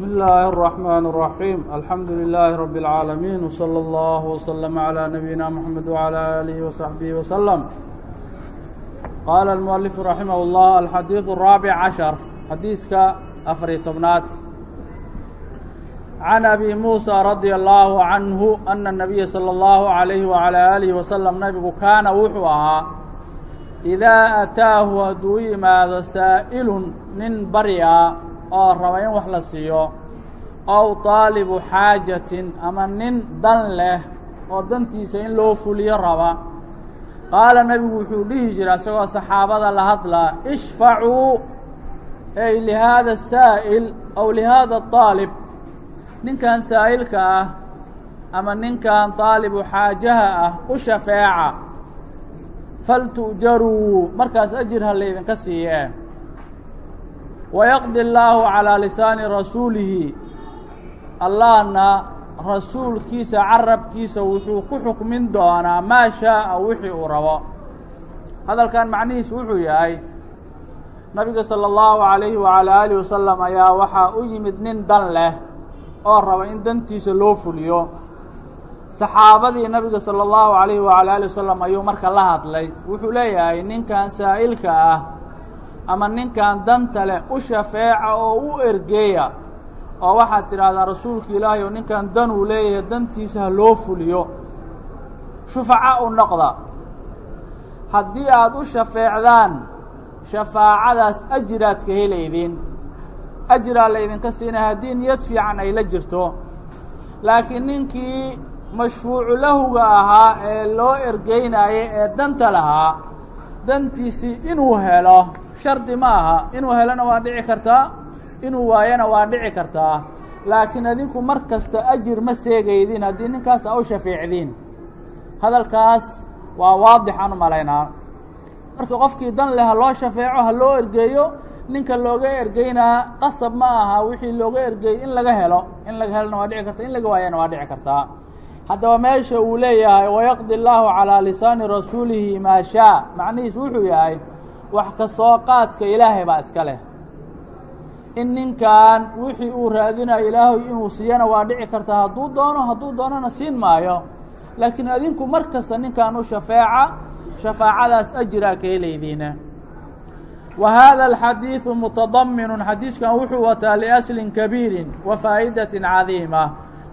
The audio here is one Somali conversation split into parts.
بسم الله الرحمن الرحيم الحمد لله رب العالمين وصلى الله وسلم على نبينا محمد وعلى آله وصحبه وسلم قال المؤلف رحمه الله الحديث الرابع عشر xadiiska afariy tobnaad عن أbي موسى رضي الله عنه أن النبي صلى الله عليه وعلى آله وسلم nabigu kaana wuxuu ahaa إidaa أtaahu hadduu yimaado saa'ilun nin barya oo raba in wax la siiyo ow طaalibu xaajatin ama nin dan leh oo dantiisa in loo fuliyo raba qaala nebigu wuxuu dhihi jira isagoo saxaabada la hadlaa ishfacuu ey lihaada saa'il aw lihaada طaalib ninkan saa'ilka ah ama ninkan طaalibu xaajaha ah u shafeeca faltu'jaruu markaas ajir ha laydinka siiyee wayaqdi allaahu calaa lisaani rasuulihi allahna rasuulkiisa carabkiisa wuxuu ku xukmin doonaa maa shaa'a wixii uu rabo hadalkan macnihiis wuxuu yahay nabiga sala allahu calayhi wacalaa aalihi wasalam ayaa waxaa u yimid nin dan leh oo raba in dantiisa loo fuliyo saxaabadii nabiga sala allahu calayhi wacalaa alih wasalam ayuu marka la hadlay wuxuu leeyahay ninkan saa'ilka ah ama ninkan danta leh u shafeeca oo u ergeeya oo waxaad tidhaahdaa rasuulka ilaahay oo ninkan dan uu leeyahay dantiisa ha loo fuliyo. Shufaca u noqda. Haddii aada u shafeecdaan shafaacadaas ajiraad ka helaydiin ajiraa laydinka siinaya haddii niyad fiican ay la jirto. Laakiin ninkii mashfuucu lahuga ahaa ee loo ergeynaayo ee danta lahaa dantiisii inuu helo shardi ma aha inuu helona waa dhici kartaa inuu waayona waa dhici kartaa. Laakiin adinku mar kasta ajir ma seegaydiin haddii ninkaas a u shafeecdiin hadalkaas waa waadix aan u malaynaa. Marka qofkii dan leh ha loo shafeeco ha loo ergeeyo ninka looga ergeynaa qasab ma aha wixii looga ergeeyo in laga helo in laga helona waa dhici karta in laga waayana waa dhici kartaa. Haddaba meesha uu leeyahay wayaqdi اllaahu calىa lisaani rasuulihi maa shaa. Macnihiis wuxuu yahay wax ka soo qaadka ilaahay baa iska leh. In ninkan wixii uu raadinayo ilaahay inuu siiyana waa dhici karta hadduu doono hadduu doonona siin maayo. Laakiin adinku mar kasta ninkan u shafeeca shafaacadaas ajiraa ka helaydiina wa haada alxadiidu mutadaminu xadiiskan wuxuu wataa liaslin kabiirin wa faa'idatin cadiima.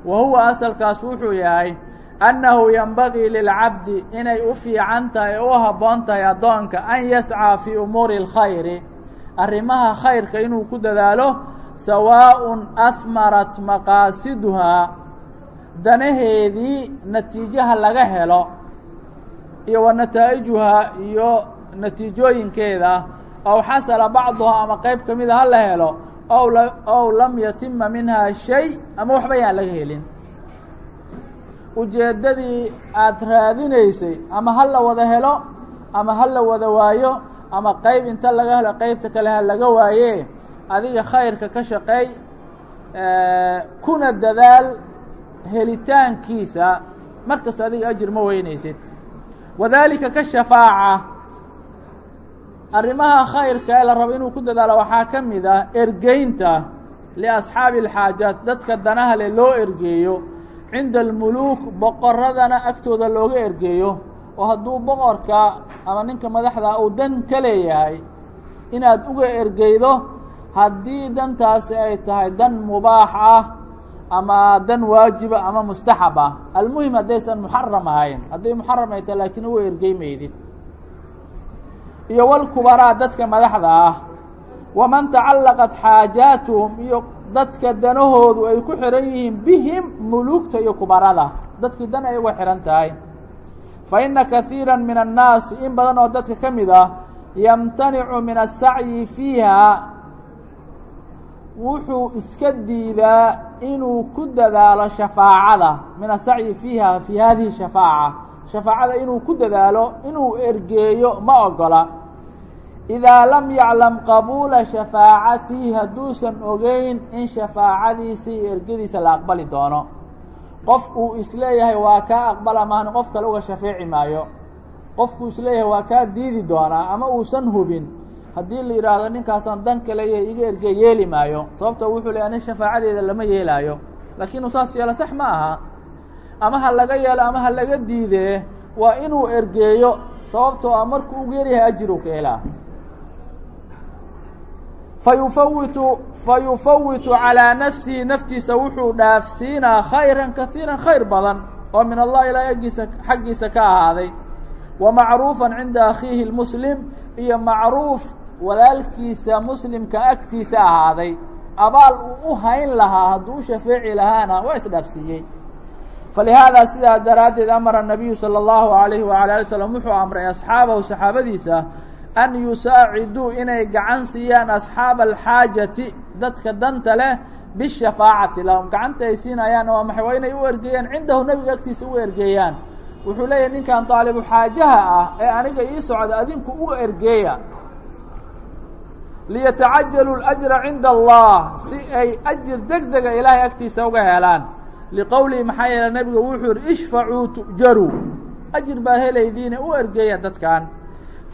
Wa huwa asalkaas wuxuu yahay annahu yenbagii lilcabdi inay u fiican tahay u habboon tahay addoonka an yascaa fii umuuri اlkhayri arrimaha khayrka inuu ku dadaalo sawaaءun ahmarat maqaasiduhaa danaheedii natiijaha laga helo iyo wa nataa'ijuhaa iyo natiijooyinkeeda ow xasala bacduhaa ama qayb ka mida ha la helo ow lam yatima minhaa shay ama waxba yaan laga helin ujeeddadii aada raadinaysay ama ha la wada helo ama ha la wada waayo ama qayb inta laga helo qaybta kale ha laga waaye adiga khayrka ka shaqeey kuna dadaal helitaankiisa markasta adiga ajir ma weynaysid. Wadaalika ka shafaaca arrimaha khayrka ee la rabo inuu ku dadaalo waxaa ka mid ah ergeynta liasxaabi alxaajaat dadka danaha leh loo ergeeyo cinda almuluuk boqoradana agtooda looga ergeeyo oo hadduu boqorka ama ninka madaxda uu dan ka leeyahay inaad uga ergeydo haddii dantaasi ay tahay dan mubaax ah ama dan waajiba ama mustaxab ah. Almuhim haddaysan muxaram ahayn hadday muxaram ay tahay laakiin uga ergey iyo walkubaraa dadka madaxda ah. Waman tacallaqat xaajaatuhum iyo dadka danahoodu ay ku xihan yihiin bihim muluugta iyo kubarada. Dadkii dan ay uga xihan tahay. Fa ina kahiira min annaasi in badan oo dadka ka mid ah yamtanicu min asacyi fiiha wuxuu iska diidaa inuu ku dadaalo shafaacada. Min asacyi fiiha fii hadihi shafaaca. Shafaacada inuu ku dadaalo inuu ergeeyo ma ogola idaa lam yaclam qabuula shafaacatihi hadduusan ogeyn in shafaacadiisa iyo ergadiisa la aqbali doono. Qof uu is leeyahay waa kaa aqbala maahna qof kale uga shafeeci maayo. Qofkuu is leeyahay waa kaa diidi doonaa ama uusan hubin. Haddii la yidhaahdo ninkaasaan dan kaleeyahay iga ergey yeeli maayo sababto wuxuu leey ani shafaacadeeda lama yeelaayo. Laakiin saas yeelo sax ma aha. Ama ha laga yeelo ama ha laga diidee waa inuu ergeeyo sababtoo a markuu ugu yaryahay ajir uu ka helaa fayufawitu fayufawitu calىa nafsihi naftiisa wuxuu dhaafsiinaa khayra kahiira khayr badan oo min allah ilaa aggiisa xaggiisa ka ahaaday wa macruufa cinda akhiihi اlmuslim iyo macruuf walaalkiisa muslimka agtiisa ahaaday abaal uu u hayn lahaa hadduu u shafeeci lahaana waa isdhaafsiiyey falihaadaa sidaa daraaddeed amara nabiyu salى اllahu alayhi wala ali slm wuxuu amray asxaabahu saxaabadiisa an yusaaciduu inay gacan siiyaan asxaaba alxaajati dadka danta leh bishafaacati lahum. Gacanta ay siinayaan waa maxay waa inay u ergeeyaan cindahu nebiga agtiisa u ergeeyaan wuxuu leeyahay ninkan daalibu xaajaha ah ee aniga ii socda adinku u ergeeya. Liyatacajaluu اlأjra cinda allah si ay ajir deg dega ilaahay agtiisa uga helaan. Liqowlihi maxaa yeele nebigu wuxuu yihi ishfacuu tu'jaruu ajir baa helaydiine u ergeeya dadkan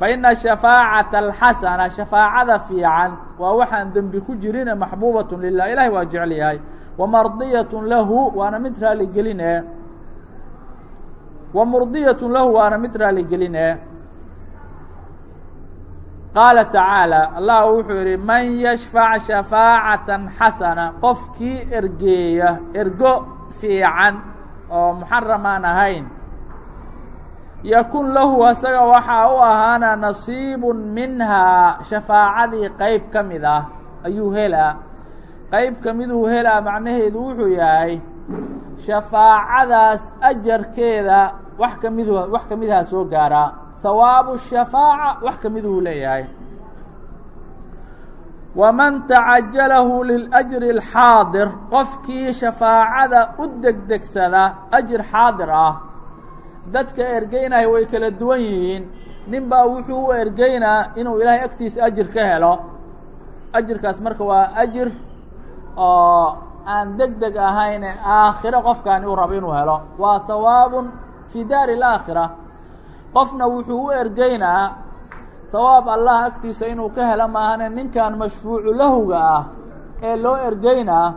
faina shafaacata alxasana shafaacada fiican waa waxaan dembi ku jirine maxbuubatun lilah ilahay waa jecel yahay wamardiyatun lahu waana mid raaligeline wa murdiyatun lahu waana mid raaligeline qaala tacaalى allah wuxuu yihi man yashfac shafaacatan xasana qofkii ergeeya ergo fiican oo muxaramaan ahayn yakun lahu asaga waxaa u ahaana nasiibu minhaa shafaacadii qeyb ka mid ah ayuu helaa. Qeyb ka miduu helaa macnaheedu wuxuu yahay shafaacadaas ajarkeeda wax ka midu wax ka midaha soo gaaraa hawaabu shafaaca wax ka miduu leeyahay. Waman tacajalahu liljri اlxaadir qofkii shafaacada u degdegsada ajir xaadir ah dadka ergeynaya way kala duwan yihiin. Nin baa wuxuu u ergeynaa inuu ilaahay agtiisa ajir ka helo. Ajirkaas marka waa ajir oo aan deg deg ahayne aakhiro qofkaani uu rabo inuu helo. Waa hawaabun fii daari اlaakhira qofna wuxuu u ergeynaa hawaab allah agtiisa inuu ka helo maahane ninkan mashfuucu lahuga ah ee loo ergeynaa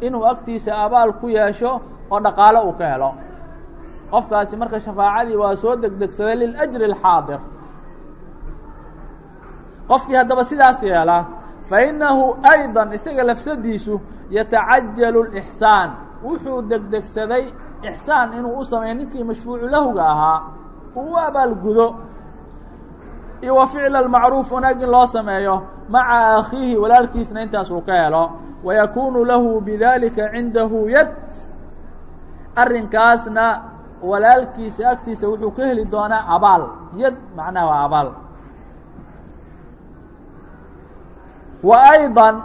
inuu agtiisa abaal ku yeesho oo dhaqaalo uu ka helo qofkaasi marka shafaacadii waa soo degdegsaday liljri اlxaadir qofkii haddaba sidaas yeela fainahu ayضa isaga lafsadiisu yatacajalu اlإxsaan wuxuu degdegsaday ixsaan inuu u sameeyo ninkii mashfuucu lahuga ahaa uu u abaalgudo iyo wa ficla اlmacruuf wanaag in loo sameeyo maca akhiihi walaalkiisna intaas uu ka helo wayakunu lahu bidalika cindahu yad arrinkaasna walaalkiisa agtiisa wuxuu ka heli doonaa abaal. Yad macnaha waa abaal. Wa ayضا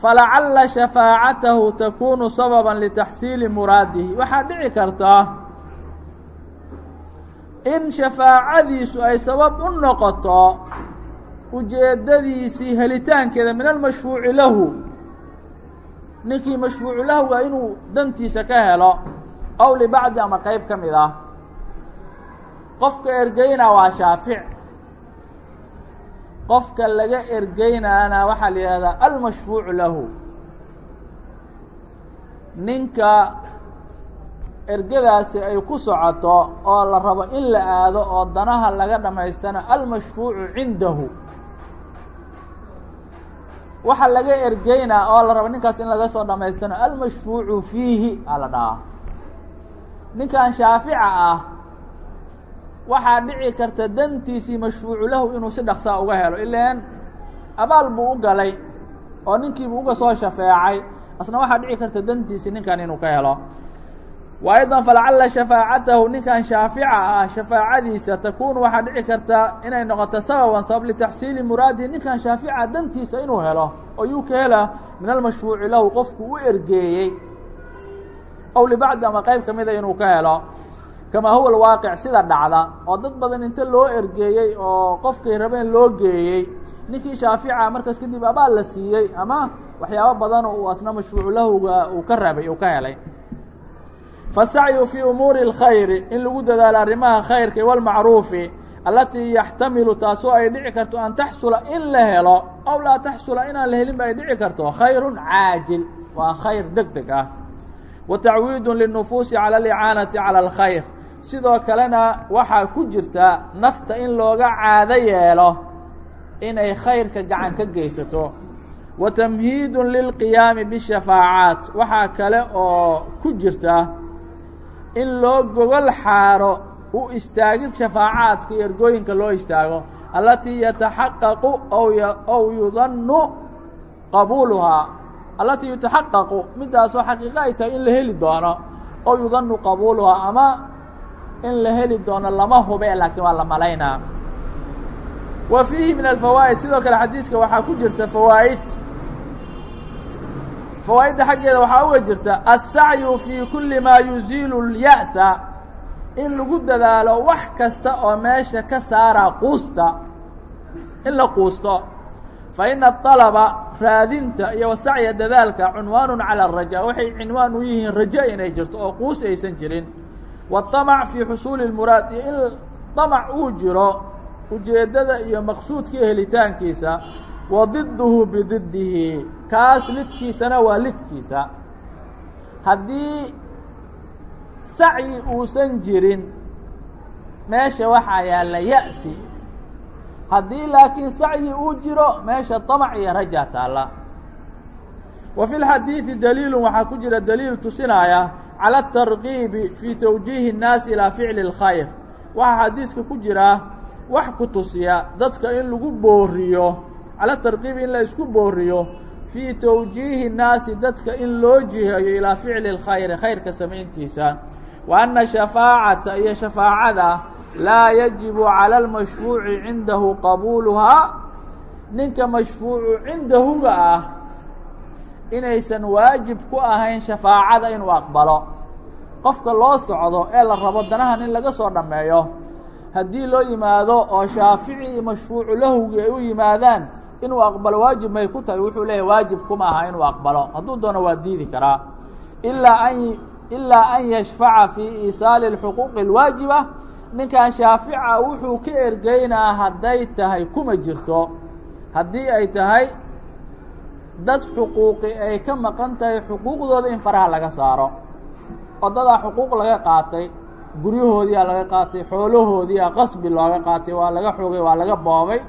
falacala shafaacatahu takunu sababa litaxsiili muraadihi. Waxaa dhici karta in shafaacadiisu ay sabab u noqoto ujeeddadiisii helitaankeeda min almashfuuci lahu. Ninkii mashfuucu lahuga inuu dantiisa ka helo ow libacdi ama qeyb ka mid ah. Qofka ergeyna waa shaafic. Qofka laga ergeynaana waxaa la yihahdaa almashfuucu lahu. Ninka ergadaasi ay ku socoto oo la rabo in la aado oo danaha laga dhamaystana almashfuucu cindahu. Waxa laga ergeynaa oo la rabo ninkaas in laga soo dhamaystana almashfuucu fiihi aa la dhahaa ninkan shaafica ah waxaa dhici karta dantiisii mashfuucu lahu inuu si dhaksaa uga helo. Ilaan abaal buu u galay oo ninkiibuu uga soo shafeecay. Asna waxaa dhici karta dantiisii ninkan inuu ka helo. Wa ayضا falacala shafaacatahu ninkan shaafica ah shafaacadiisa takunu waxaa dhici karta inay noqoto sababan sabab litaxsiili muraadihi ninkan shaafica dantiisa inuu helo oo ka hela min almashfuuci lahu qofku u ergeeyey ow libacdi ama qeyb kamida inuu ka helo kamaa huwa alwaaqic sida dhacda oo dad badan inta loo ergeeyey oo qofkay rabeen loo geeyey ninkii shaafica markaas kadib abaal la siiyey ama waxyaabo badan uu asna mashfuucu lahuga uu ka rabay uu ka helay fasacyu fii umuuri اlkhayri in lagu dadaalo arrimaha khayrka walmacruufi allatii yaxtamilu taasoo ay dhici karto an taxsula in la helo aw laa taxsula inaan la helinba ay dhici karto khayru caajil waa khayr deg deg ah wa tacwiidu linufuusi cala alicaanati cala alkhayr. Sidoo kalena waxaa ku jirta nafta in looga caado yeelo inay khayrka gacan ka geysato. Wa tamhiidu lilqiyaami bishafaacaat. Waxaa kale oo ku jirta in loo gogol xaaro u istaagid shafaacaadka iyo ergooyinka loo istaago allatii yataxaqaqu aw yudannu qabuuluhaa allatii yutaxaqaqu midaasoo xaqiiqo ay tahay in la heli doono ow yudannu qabuuluhaa ama in la heli doono lama hube laakiin waa la malaynaa wa fiihi min alfawaa'id sidoo kale xadiiska waxaa ku jirta fawaa'id. Fawaa'idda xaggeeda waxaa uga jirta alsacyu fii kulli maa yuziilu اlya'sa in lagu dadaalo wax kasta oo meesha ka saara quusta in la quusto fa ina aطalaba raadinta iyo wasacya dadaalka cunwaanu cala araja waxay cinwaan u yihiin rajo inay jirto oo quus aysan jirin waطamac fii xusuuli اlmuraad iyo in damac uu jiro ujeeddada iyo maqsuudkii helitaankiisa wa diduhu bididdihi kaas lidkiisana waa lidkiisa haddii sacyi uusan jirin meesha waxaa yaalla ya'si haddii laakiin sacyi uu jiro meesha damac iyo raja taalla. Wa fi lxadiidi daliilun waxaa ku jira daliil tusinaaya cala atarqiibi fii towjiihi nnaasi ilaa ficli اlkhayr waxaa xadiiska ku jira wax ku tusiya dadka in lagu booriyo cala tarqiibi in la isku booriyo fii towjiihi nnaasi dadka in loo jiheeyo ilaa ficli اlkhayri khayrka samayntiisa. Wa anna shafaacata iyo shafaacada laa yajibu cala اlmashfuuci cindahu qabuuluhaa ninka mashfuucu cindahuga ah inaysan waajib ku ahayn shafaacada inuu aqbalo qofka loo socdo ee la rabo danahan in laga soo dhammeeyo haddii loo yimaado oo shaafici iyo mashfuucu lahowgii ay u yimaadaan inuu aqbalo waajib may ku tahay wuxuu leeyahy waajib kuma aha inuu aqbalo hadduu doono waa diidi karaa ilaa an ilaa an yashfaca fii iisaali اlxuquuqi اlwaajiba ninkan shaafica wuxuu ka ergeynaa hadday tahay kuma jirto. Haddii ay tahay dad xuquuqi ay ka maqan tahay xuquuqdooda in faraha laga saaro. Odadaa xuquuq laga qaatay guryahoodiyaa laga qaatay xoolahoodiyaa qasbi looga qaatay waa laga xogay waa laga boobay.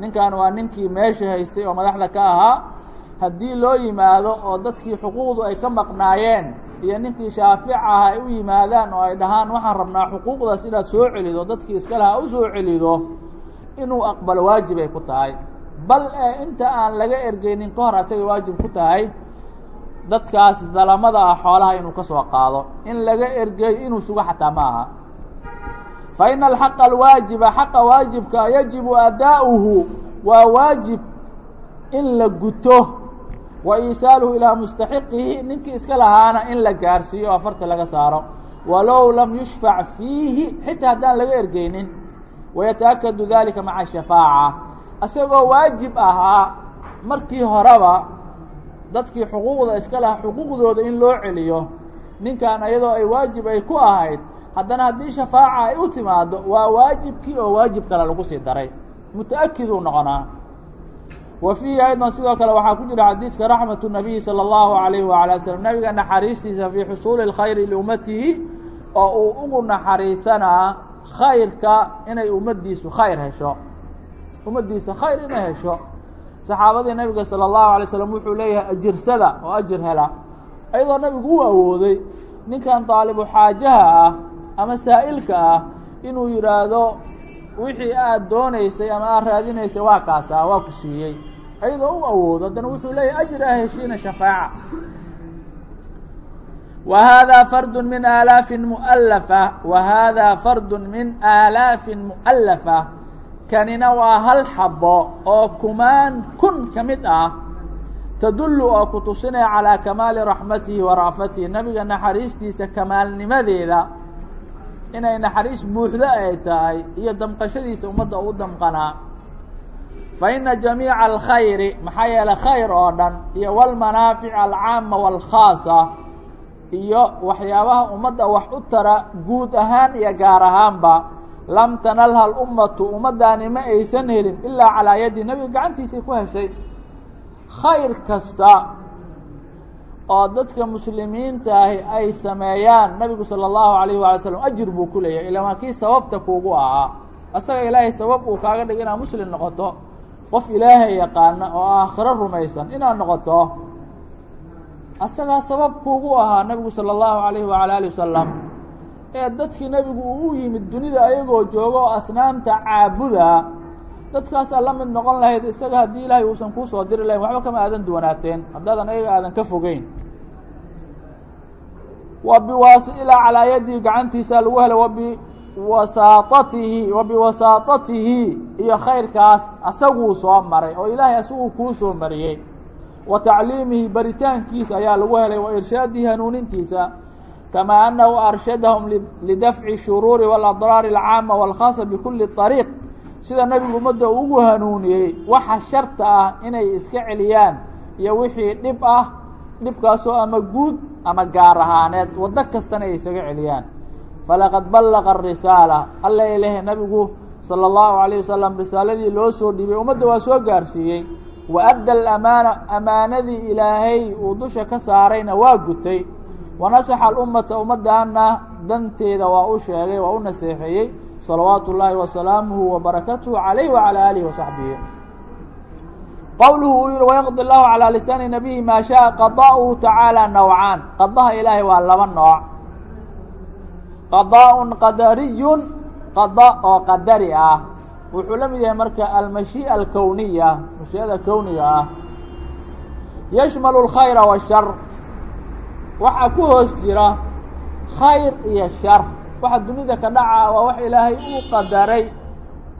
Ninkan waa ninkii meesha haystay oo madaxda ka ahaa. Haddii loo yimaado oo dadkii xuquuqdu ay ka maqnaayeen iyo ninkii shaafic ah ay u yimaadaan oo ay dhahaan waxaan rabnaa xuquuqdaas inaad soo celido dadkii iska lahaa u soo celido inuu aqbalo waajib ku tahay. Bal ee inta aan laga ergeynin ka hor asagay waajib ku tahay dadkaas dalamada ah xoolaha inuu ka soo qaado. In laga ergeeyo inuu sugo xataa ma aha. Fa ina alxaqa alwaajiba xaqa waajibka yajibu adaa'uhu waa waajib in la guto wa iisaaluhu ilaa mustaxiqihi ninkii iska lahaana in la gaarsiiyo oo farta laga saaro. Walow lam yushfac fiihi xitaa haddaan laga ergeynin wayataakadu dalika maca shafaaca. Isagoo waajib ahaa markii horeba dadkii xuquuqda iska lahaa xuquuqdooda in loo celiyo ninkan ayadoo ay waajib ay ku ahayd haddana haddii shafaaca ay u timaado waa waajibkii oo waajib kale lagu sii daray. Muta'akiduu noqonaa wa fiihi aydan sidoo kale waxaa ku jira xadiidka raxmatu nabiyi salى اllahu alayhi waalى slm nabiga naxariistiisa fii xusuuli اlkhayri liummatihi oo uu ugu naxariisanaa khayrka inay ummaddiisu khayr hesho ummaddiisa khayr inay hesho saxaabadii nabiga salى اllahu alay slam wuxuu leeyahay ajirsada oo ajir hela ayadoo nabigu u awooday ninkan daalibu xaajaha ah ama saa'ilka ah inuu yidhaahdo wixii aad doonaysay ama aad raadinaysay waa kaasaa waa ku siiyey. Ayadoo u awoodo haddana wuxuu leeyahay ajir ah heshiina shafaaca. Wa haadaa fardu min aalaafin mualafa wa haadaa fardu min aalaafin mu'alafa kanina waa hal xabo oo kumaan kun ka mid ah tadullu oo ku tusinaya calaa kamaali raxmatihi wa ra'fatihi nabiga naxariistiisa kamaalnimadeeda inay naxariis buuxdo ay tahay iyo damqashadiisa ummadda u damqanaa fa ina jamiica alkhayri maxaa yeelay khayr oo dhan iyo walmanaafic alcaama waalkhaasa iyo waxyaabaha ummadda wax u tara guud ahaan iyo gaar ahaanba lam tanalha alummatu ummaddaani ma aysan helin ilaa calaa yadi nebiga gacantiisay ku heshay. Khayr kasta oo dadka muslimiinta ahi ay sameeyaan nabigu salى اllahu alayh waala slam ajir buu ku leeyahay ila waa kii sababta kuugu ahaa asaga ilaahay sabab uu kaaga dhig inaad muslim noqoto qof ilaahay yaqaana oo aakhiro rumaysan inaad noqoto asagaa sabab kuugu ahaa nabigu salى اllahu alayh wala ali wasalam ee dadkii nebigu uu u yimid dunida ayagoo jooga oo asnaamta caabuda dadkaasaa la mid noqon lahayd isaga haddii ilaahay uusan kuu soo diri lahayn waxba kama aadan duwanaateen haddaadan ayaga aadan ka fogeyn. Wa biwaas ilaa calaa yadii gacantiisa lagu helay wabiwasaatatihi wa biwasaatatihi iyo khayrkaas asaguu soo maray oo ilaahay asaguu kuu soo mariyey. Wa tacliimihi baritaankiisa ayaa lagu helay wa irshaadihi hanuunintiisa kamaa anahu arshadahum lidafci shuruuri waladraari alcaama walkhaasa bikuli طariiq sida nebigu ummadda ugu hanuuniyey waxa sharta ah inay iska celiyaan iyo wixii dhib ah dhibkaasoo ama guud ama gaar ahaaneed waddo kastana ay isaga celiyaan. Falaqad ballaqa arisaala alla ilahe nabigu sala allahu calayh wasalam risaaladii loo soo dhiibay ummadda waa soo gaarsiiyey. Wa adda alamaana ammaanadii ilaahay uu dusha ka saarayna waa gutay. Wa nasaxa alummata ummaddaana danteeda waa u sheegay waa u naseexeeyey salawaatu اllaahi wasalaamuhu wabarakatuhu calayh wacalى aalihi wasaxbihi qowluhu uu yihi wayaqdi اllahu calىa lisaani nabiyi maa shaءa qada'uhu tacaalى nawcaan qadaha ilaahay waa laba nooc qadaaء qadariyun qada oo qadari ah wuxuu la mid yahay marka almashiiئa alkowniya mashii'ada kowniga ah yashmalu اlkhayra washar waxaa ku hoos jira khayr iyo shar waxa dunida ka dhaca waa wax ilaahay uu qadaray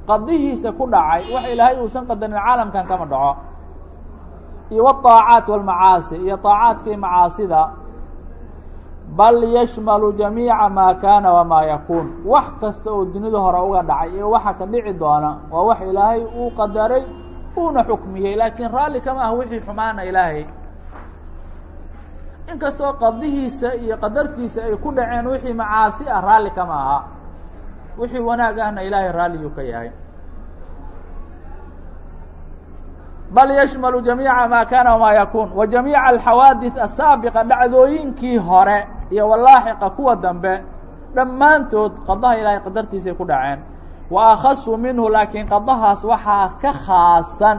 qadihiisa ku dhacay wax ilaahay uusan qadarin caalamkan kama dhaco iyo wالطaacaat wاlmacaasi iyo طaacaadka iyo macaasida bal yashmalu jamiica maa kaana wamaa yakuun wax kasta oo dunida hore uga dhacay iyo waxa ka dhici doona waa wax ilaahay uu qadaray uuna xukmiyey laakiin raalli kama ah wixii xumaana ilaahay in kastoo qadihiisa iyo qadartiisa ay ku dhaceen wixii macaasi ah raalli kama aha wixii wanaag ahna ilaahay raalliyuu ka yahay. Bal yashmalu jamiica maa kaana wamaa yakuun. Wa jamiica alxawaadith asaabiqa dhacdooyinkii hore iyo walaaxiqa kuwa dambe dhammaantood qadaha ilaahay qadartiisay ku dhaceen. Wa akhasu minhu laakiin qadahaas waxaa ka khaasan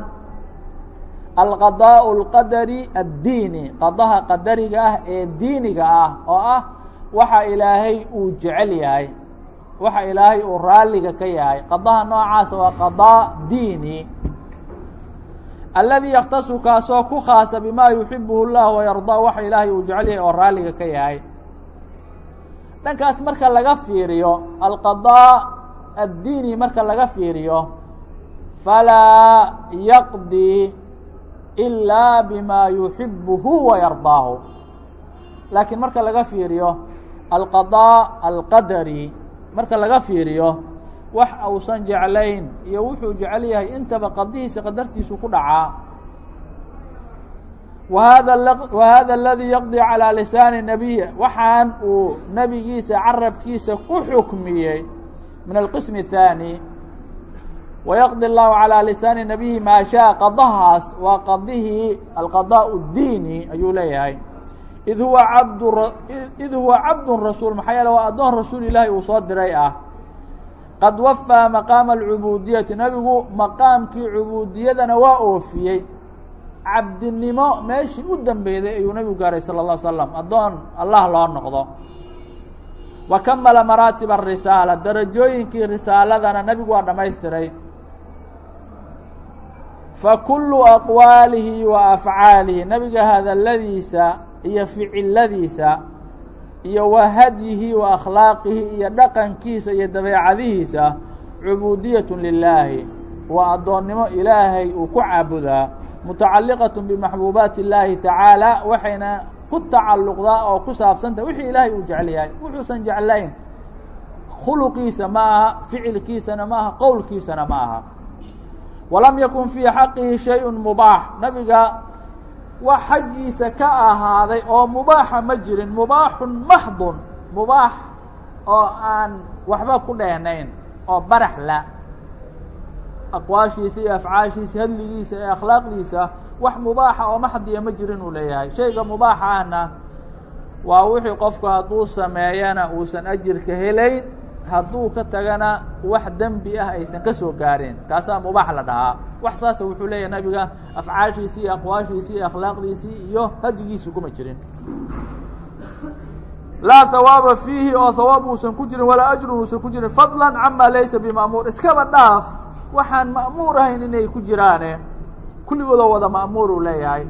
alqadaaءu اlqadari addiini qadaha qadariga ah ee diiniga ah oo ah waxa ilaahay uu jecel yahay waxa ilaahay uu raalliga ka yahay qadaha noocaasa waa qadaa diini alladii yaktasu kaasoo ku khaasa bima yuxibuhu اllah wayardaa waxa ilaahay uu jecel yahay oo raalliga ka yahay dhankaas marka laga fiiriyo alqadaa addiini marka laga fiiriyo falaa yaqdi ilaa bima yuxibuhu wayardaahu laakiin marka laga fiiriyo alqadaa alqadari marka laga fiiriyo wax ausan jeclayn iyo wuxuu jecel yahay intaba qadihiisa qadartiisu ku dhacaa wahada wahada aladii yaqdi calىa lisaani nabiy waxaan uu nebigiisa carabkiisa ku xukmiyey min alqism الthaanي wayaqdi اllahu calىa lisaani nabiyi maa shaa qadahaas waa qadihii alqadaaء الdiini ayuu leeyahay id huwa cabd id huwa cabdun rasuul maxaa yeele waa addoon rasuul ilaahi uu soo diray ah qad wafaa maqaama alcubuudiyati nebigu maqaamkii cubuudiyadana waa oofiyey cabdinimo meeshii u dambeyday ayuu nebigu gaaray salى اlه slam addoon allah loo noqdo wa kamala maraatib الrisaala darajooyinkii risaaladana nebigu waa dhamaystiray fakulu aqwaalihi wa afcaalihi nebiga hadalladiisa iyo ficiladiisa iyo wa hadyihi wa akhlaaqihi iyo dhaqankiisa iyo dabeecadihiisa cubuudiyatun lilaahi waa addoonnimo ilaahay uu ku caabudaa mutacalliqatun bimaxbuubaati illaahi tacaala waxayna ku tacalluqdaa oo ku saabsantah wixii ilaahay uu jecel wuxuusan jeclayn khuluqiisa ma aha ficilkiisana ma aha qowlkiisana ma aha walam yakun fii xaqihi shayء mubaax nabiga wax xaggiisa ka ahaaday oo mubaaxa ma jirin mubaaxun maxdun mubaax oo aan waxba ku dhehnayn oo barax la. Aqwaashiisa iyo afcaashiisa hadligiisa ee akhlaaqdiisa wax mubaaxa oo maxdiya ma jirin uu leeyahay. Shayga mubaaxa ahna waa wixii qofku hadduu sameeyana uusan ajirka helayn hadduu ka tagana wax dembi ah aysan ka soo gaareen kaasaa mubaax la dhahaa. Wax saasa wuxuu leeyahay nabiga afcaashiisii iyo aqwaashiisii iyo akhlaaqdiisii iyo hadigiisii kuma jirin. Laa hawaaba fiihi oo hawaab uusan ku jirin walaa ajrun uusan ku jirin fadla cama laysa bima'muur. Iskaba dhaaf waxaan ma'muur ahayn inay ku jiraane. Kulligoodoo wada ma'muur uu leeyahay.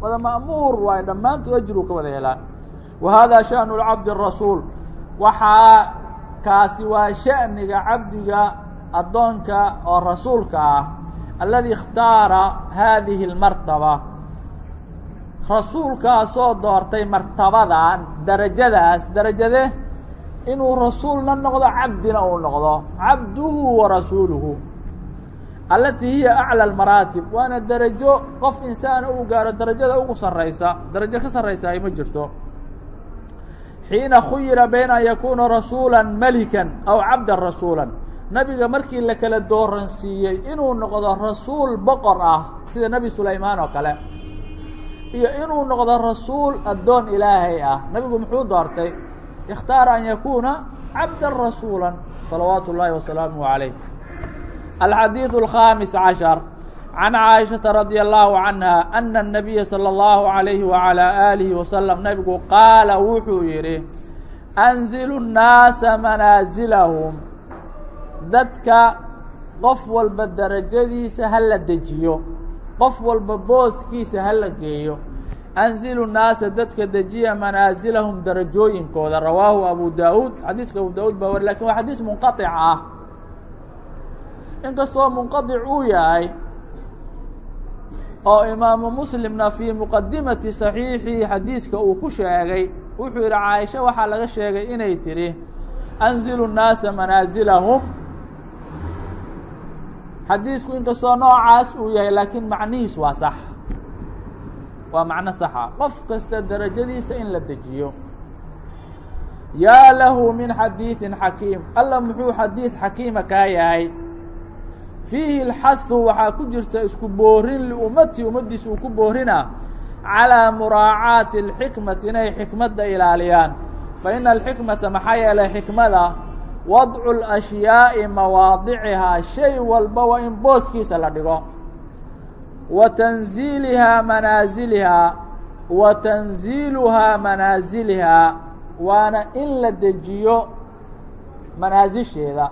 Wada ma'muur waayo dhammaantood ajruu ka wada helaa. Wa hada sha'nu lcabdi rasuul. Waxaa kaasi waa sha'niga cabdiga addoonka oo rasuulka ah aladi اkhtaara hadihi اlmartaba rasuulkaasoo doortay martabadan darajadaas darajade inuu rasuulna noqdo cabdina uu noqdo cabduhu wa rasuuluhu alatii hiya aclى اmaraatib waana darajo qof insaana uu gaaro darajada ugu saraysa darajo ka saraysa ay ma jirto xiina khuyira bayna an yakuuna rasuula melikan aw cabdan rasuula nabiga markii la kala dooransiiyey inuu noqdo rasuul boqor ah sida nebi sulaymaan oo kale iyo inuu noqdo rasuul addoon ilaahay ah nabigu muxuu doortay ikhtaara an yakuuna cabda rasuula salawaatu اllahi wasalaamuه عalayh alxadiiث الkhaamis caشhar can caaishaةa radي الlahu canha ana الnabiya salى اllahu عalayhi wعalى alihi wasalam nabigu qaala wuxuu yidhi anzilu الnaasa manaasilahum dadka qof walba darajadiisa ha la dejiyo qof walba booskiisa ha la geeyo anzilu naasa dadka dejiya manaasilahum darajooyinkooda rawaahu abu daawuud xadiiska abu daawuud baa wari lakin waa xadiis munqaطic ah inkastoo munqaطic uu yahay oo imaamu muslimna fii muqadimati saxiixii xadiiska uu ku sheegay wuxuu yidhi caaisha waxaa laga sheegay inay tidhi anzilu nnaasa manaasilahum xadiisku inkastoo noocaas uu yahay laakiin macnihiis waa sax. Waa macno saxa ah. qof kasta darajadiisa in la dejiyo. Yaa lahu min xadiiثin xakiim. Alla muxuu xadiid xakiima kaa yahay? fiihi اlxahu waxaa ku jirta isku boorin liummati ummaddiisa uu ku boorina calىa muraacaati اlxikmati inay xikmadda ilaaliyaan faina alxikmata maxaa yeelay xikmada wadcu اlأshyaaءi mawaadicihaa shay walba waa in booskiisa la dhigo wa tanziilihaa manaasilihaa wa tanziiluhaa manaasilihaa waana in la dejiyo manaasisheeda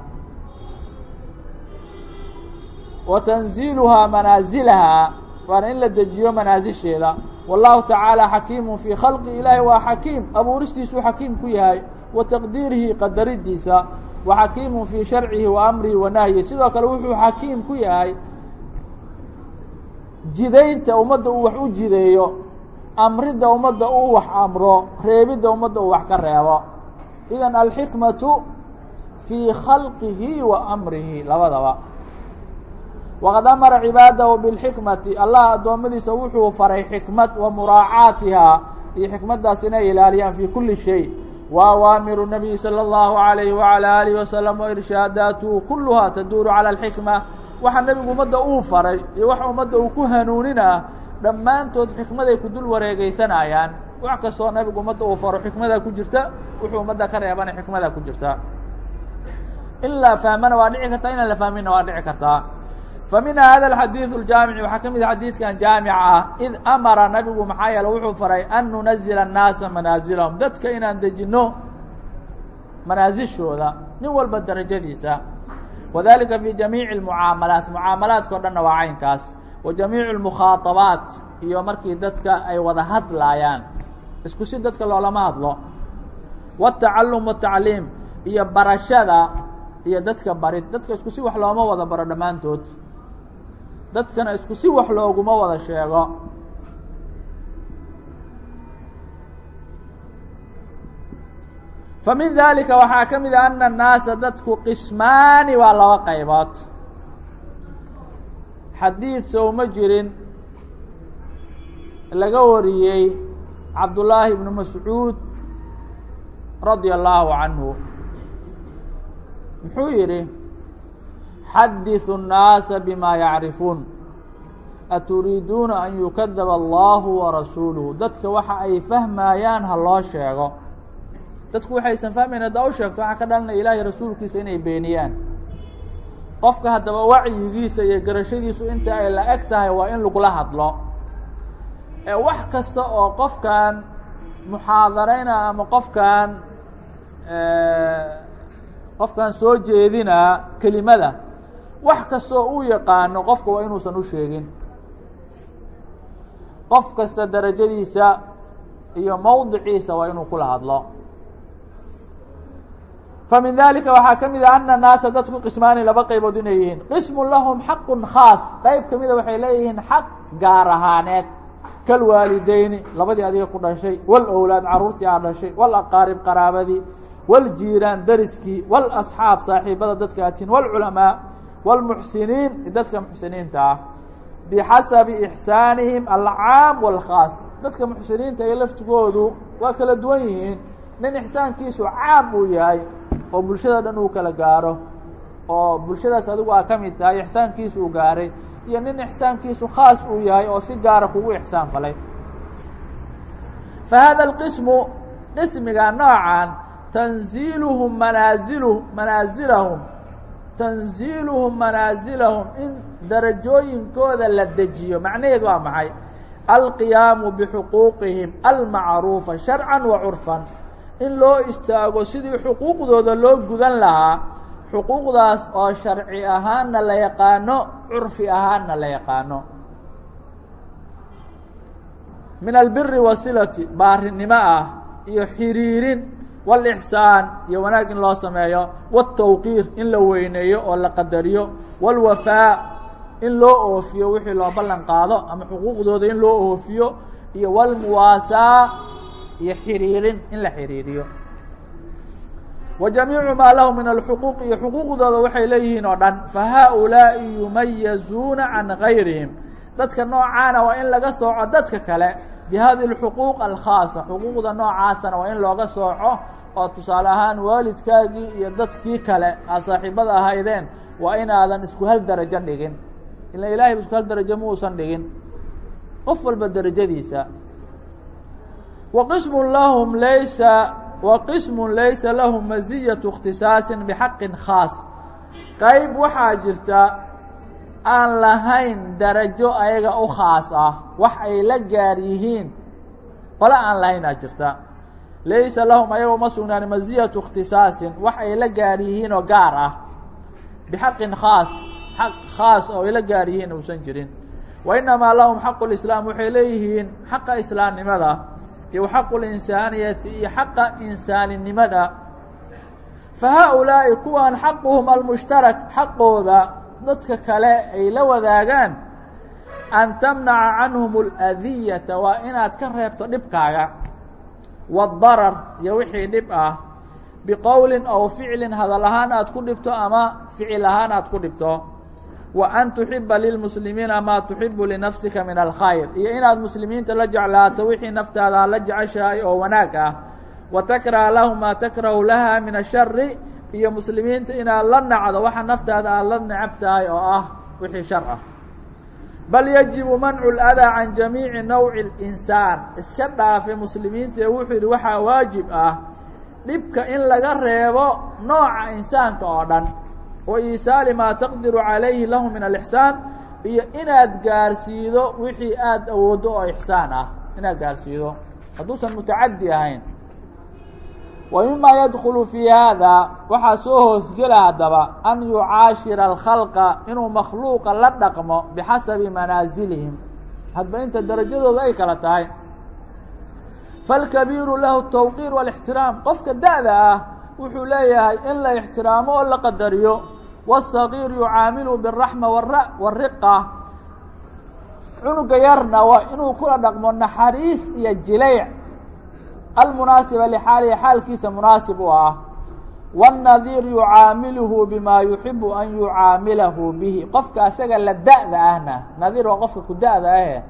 wa tanziiluhaa manaasilahaa waana in la dejiyo manaasisheeda wallahu tacaala xakiimu fii khalqi ilaahi waa xakiim abuuristiisuu xakiim ku yahay wa taqdiirihi qadaridiisa wa xakiimu fii sharcihi wa amrihi wa nahyi sidoo kale wuxuu xakiim ku yahay jidaynta ummadda uu wax u jideeyo amridda ummadda uu wax amro reebidda ummadda uu wax ka reebo. Idan alxikmatu fii khalqihi wa amrihi labadaba waqad amara cibaadahu bilxikmati allah addoommadiisa wuxuu faray xikmad wa muraacaatihaa iyo xikmaddaas inay ilaaliyaan fii kulli shay wa awaamiru nabiyi salى اllahu alayhi wala alihi wasalam wairshaadaatu kulluhaa taduuru cala alxikma waxa nebigu ummadda uu faray iyo waxa ummadda uu ku hanuunina dhammaantood xikmaday ku dul wareegaysanayaan wax kastoo nabigu ummadda uu faro xikmadaa ku jirta wuxuu ummadda ka reebana xikmadaa ku jirta in la fahmana waa dhici kartaa inaan la fahminna waa dhici kartaa fa min hada alxadiiث اljaamici waxaa ka mid a xadiidkan jaamica ah id amara nabigu maxaa yeele wuxuu faray an nunazila الnaasa manaasilahum dadka inaan dejinno manaasishooda nin walba darajadiisa wadalika fi jamiici اlmucaamalaat mucaamalaadka o dhanna waa caynkaas wa jamiicu اlmukhaaabaat iyo markii dadka ay wada hadlaayaan isku si dadka loolama hadlo wاtacalum wالtacliim iyo barashada iyo dadka barid dadka isku si wax looma wada baro dhammaantood dadkana isku si wax looguma wada sheego. Fa min dalika waxaa ka mid a ana الnaasa dadku qismaani waa laba qaybood. Xadiid sowma jirin laga wariyey cabdullaahi ibnu mascuud radia allaahu canhu. Muxuu yidhi xadiثu الnaasa bima yacrifuun aturiiduuna an yukadaba allahu warasuuluhu dadka waxa ay fahmayaan ha loo sheego dadku waxaysan fahmayn haddaa u sheegto waxaa ka dhalanaya ilaahay rasuulkiisa inay beeniyaan qofka haddaba wacyigiisa iyo garashadiisu inta ay la eg tahay waa in lagula hadlo ee wax kasta oo qofkan muxaadarayna ama qofkan qofkan soo jeedinaa kelimada wax kasta oo uu yaqaano qofka waa inuusan u sheegin. Qof kasta darajadiisa iyo mowdiciisa waa inuu kula hadlo. Famin dalika waxaa ka mid a ana naasa dadku qismaani laba qaybood inay yihiin. Qismu lahum xaqun khaas. Qayb kamida waxay leeyihiin xaq gaar ahaaneed. Kalwaalideyni labadii adiga ku dhashay. Walowlaad caruurtii aa dhashay. Walaqaarib qaraabadii. Waljiiraan dariskii. Walasxaab saaxiibada dadka atiin walculamaa walmuxsiniin dadka muxsiniinta ah bixasabi ixsaanihim alcaam walkhaas dadka muxsiniinta iyo laftigoodu waa kala duwan yihiin nin ixsaankiisu caam uu yahay oo bulshada dhan uu kala gaaro oo bulshadaas adigu aa ka mid tahay ixsaankiisu uu gaaray iyo nin ixsaankiisu khaas uu yahay oo si gaara kugu ixsaan falay fa hada alqismu qismiga noocan tanziiluhum manaazilu manaasilahum tanziiluhum manaasilahum in darajooyinkooda la dejiyo. Macnaheed waa maxay? Alqiyaamu bixuquuqihim almacruufa sharcan wa curfan. In loo istaago sidii xuquuqdooda loo gudan lahaa xuquuqdaas oo sharci ahaanna la yaqaano curfi ahaanna la yaqaano. Min albiri wasilati baarinimo ah iyo xiriirin wاlإxsaan iyo wanaag in loo sameeyo wالtawqiir in la weyneeyo oo la qadariyo wاlwafaa in loo oofiyo wixii loo ballan qaado ama xuquuqdooda in loo oofiyo iyo wاlmuwaasaa iyo xiriirin in la xiriiriyo wa jamiicu maa lahu min alxuquuq iyo xuquuqdooda waxay leeyihiin oo dhan fa haaulaaءi yumayazuuna can gayrihim dadka noocaana waa in laga sooco dadka kale bihadi اlxuquuq alkhaasa xuquuqda noocaasana waa in looga sooco oo tusaale ahaan waalidkaagii iyo dadkii kale aa saaxiibada ahaydeen waa inaadan isku hal darajo dhigin ila ilahay isku hal darajo ma uusan dhigin qof walba derajadiisa wa qismu lahum laysa wa qismu laysa lahum maziyatu اkhtisaasin bxaqin khaas qayb waxaa jirta aan lahayn darajo ayaga u khaas ah wax ay la gaar yihiin. Qole aan lahayn aa jirta. Laysa lahum ayaga uma sugnaan maziyatu اkhtisaasin wax ay la gaar yihiin oo gaar ah. Bxaqin khaas xaq khaas oo ay la gaar yihiin uusan jirin. Wa inamaa lahum xaqu lislaam waxay leeyihiin xaqa islaamnimada iyo xaqu linsaaniyati iyo xaqa insaaninimada. Fa haaulaa'i kuwaan xaquhum almushtarak xaqooda dadka kale ay la wadaagaan an tamnaca canhum اladiyata waa inaad ka reebto dhibkaaga. Wاdarar iyo wixii dhib ah biqowlin aw ficlin hadal ahaan aad ku dhibto ama ficil ahaan aad ku dhibto. Wa an tuxiba lilmuslimiina maa tuxibu linafsika min alkhayr iyo inaad muslimiinta la jeclaato wixii naftaada aad la jeceshahay oo wanaag ah. Wa takraha lahu maa takrahu laha min ashari iyo muslimiinta inaad la nacdo waxa naftaada aad la necab tahay oo ah wixii shar ah. Bal yajibu mancu اladaa can jamiici nawci اlinsaan iska dhaafe muslimiinta ee wuxuu yidhi waxaa waajib ah dhibka in laga reebo nooca insaanka oo dhan. Wa iisaali maa taqdiru calayhi lahu min alixsaan. Iyo inaad gaarsiido wixii aada awooddo oo ixsaan ah. Inaad gaarsiido. Hadduusan mutacadi ahayn wa mima yadkulu fii haada waxaa soo hoosgela haddaba an yucaashira alkhalqa inuu makhluuqa la dhaqmo bixasabi manaasilihim hadba inta darajadooda ay kala tahay falkabiiru lahu tawqiir walixtiraam qofka da-da ah wuxuu leeyahay in la ixtiraamo oo la qadariyo wاsagiir yucaamilu biraxma wariqa cunuga yarna waa inuu kula dhaqmo naxariis iyo jilayc almunaasiba lixaalihi xaalkiisa munaasib u ah wالnadiir yucaamiluhu bima yuxibu an yucaamilahu bihi qofka asaga la da-da ahna nadiir waa qofka ku da-da ahe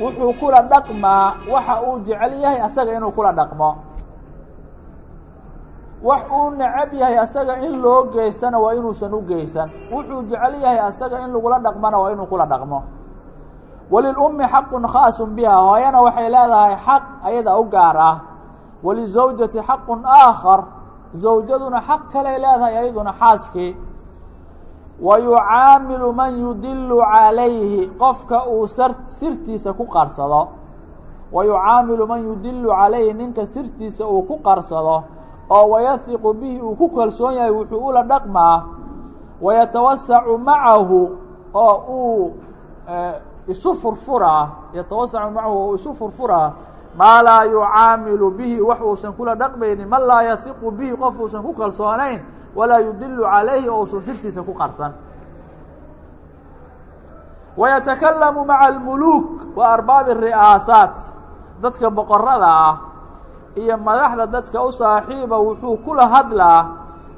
wuxuu kula dhaqmaa waxa uu jecel yahay asaga inuu kula dhaqmo wax uu necab yahay asaga in loo geystana waa inuusan u geysan wuxuu jecel yahay asaga in lagula dhaqmana waa inuu kula dhaqmo walilummi xaqun khaasun biha hooyana waxay leedahay xaq ayada u gaar ah walizawjati xaqun aakhar zawjaduna xaq kaley leedahay ayaduna xaaskii wa yucaamilu man yudilu calayhi qofka uu sirtiisa ku qarsado wa man yudilu calayhi ninka sirtiisa uu ku qarsado oo wayahiqu bihi uu ku kalsoon yahay wuxuu ula dhaqmaa wayatawasacu macahu oo uu isu furfuraa yatawasacu macahu isu furfuraa maa laa yucaamilu bihi wax uusan kula dhaqmaynin man laa yahiqu bihi qof uusan ku kalsoonayn walaa yudilu calayhi oo usan sirtiisa ku qarsan. Wayatakalamu maca almuluuk wa arbaabi الri'aasaat dadka boqorada ah iyo madaxda dadka u saaxiiba wuxuu kula hadlaa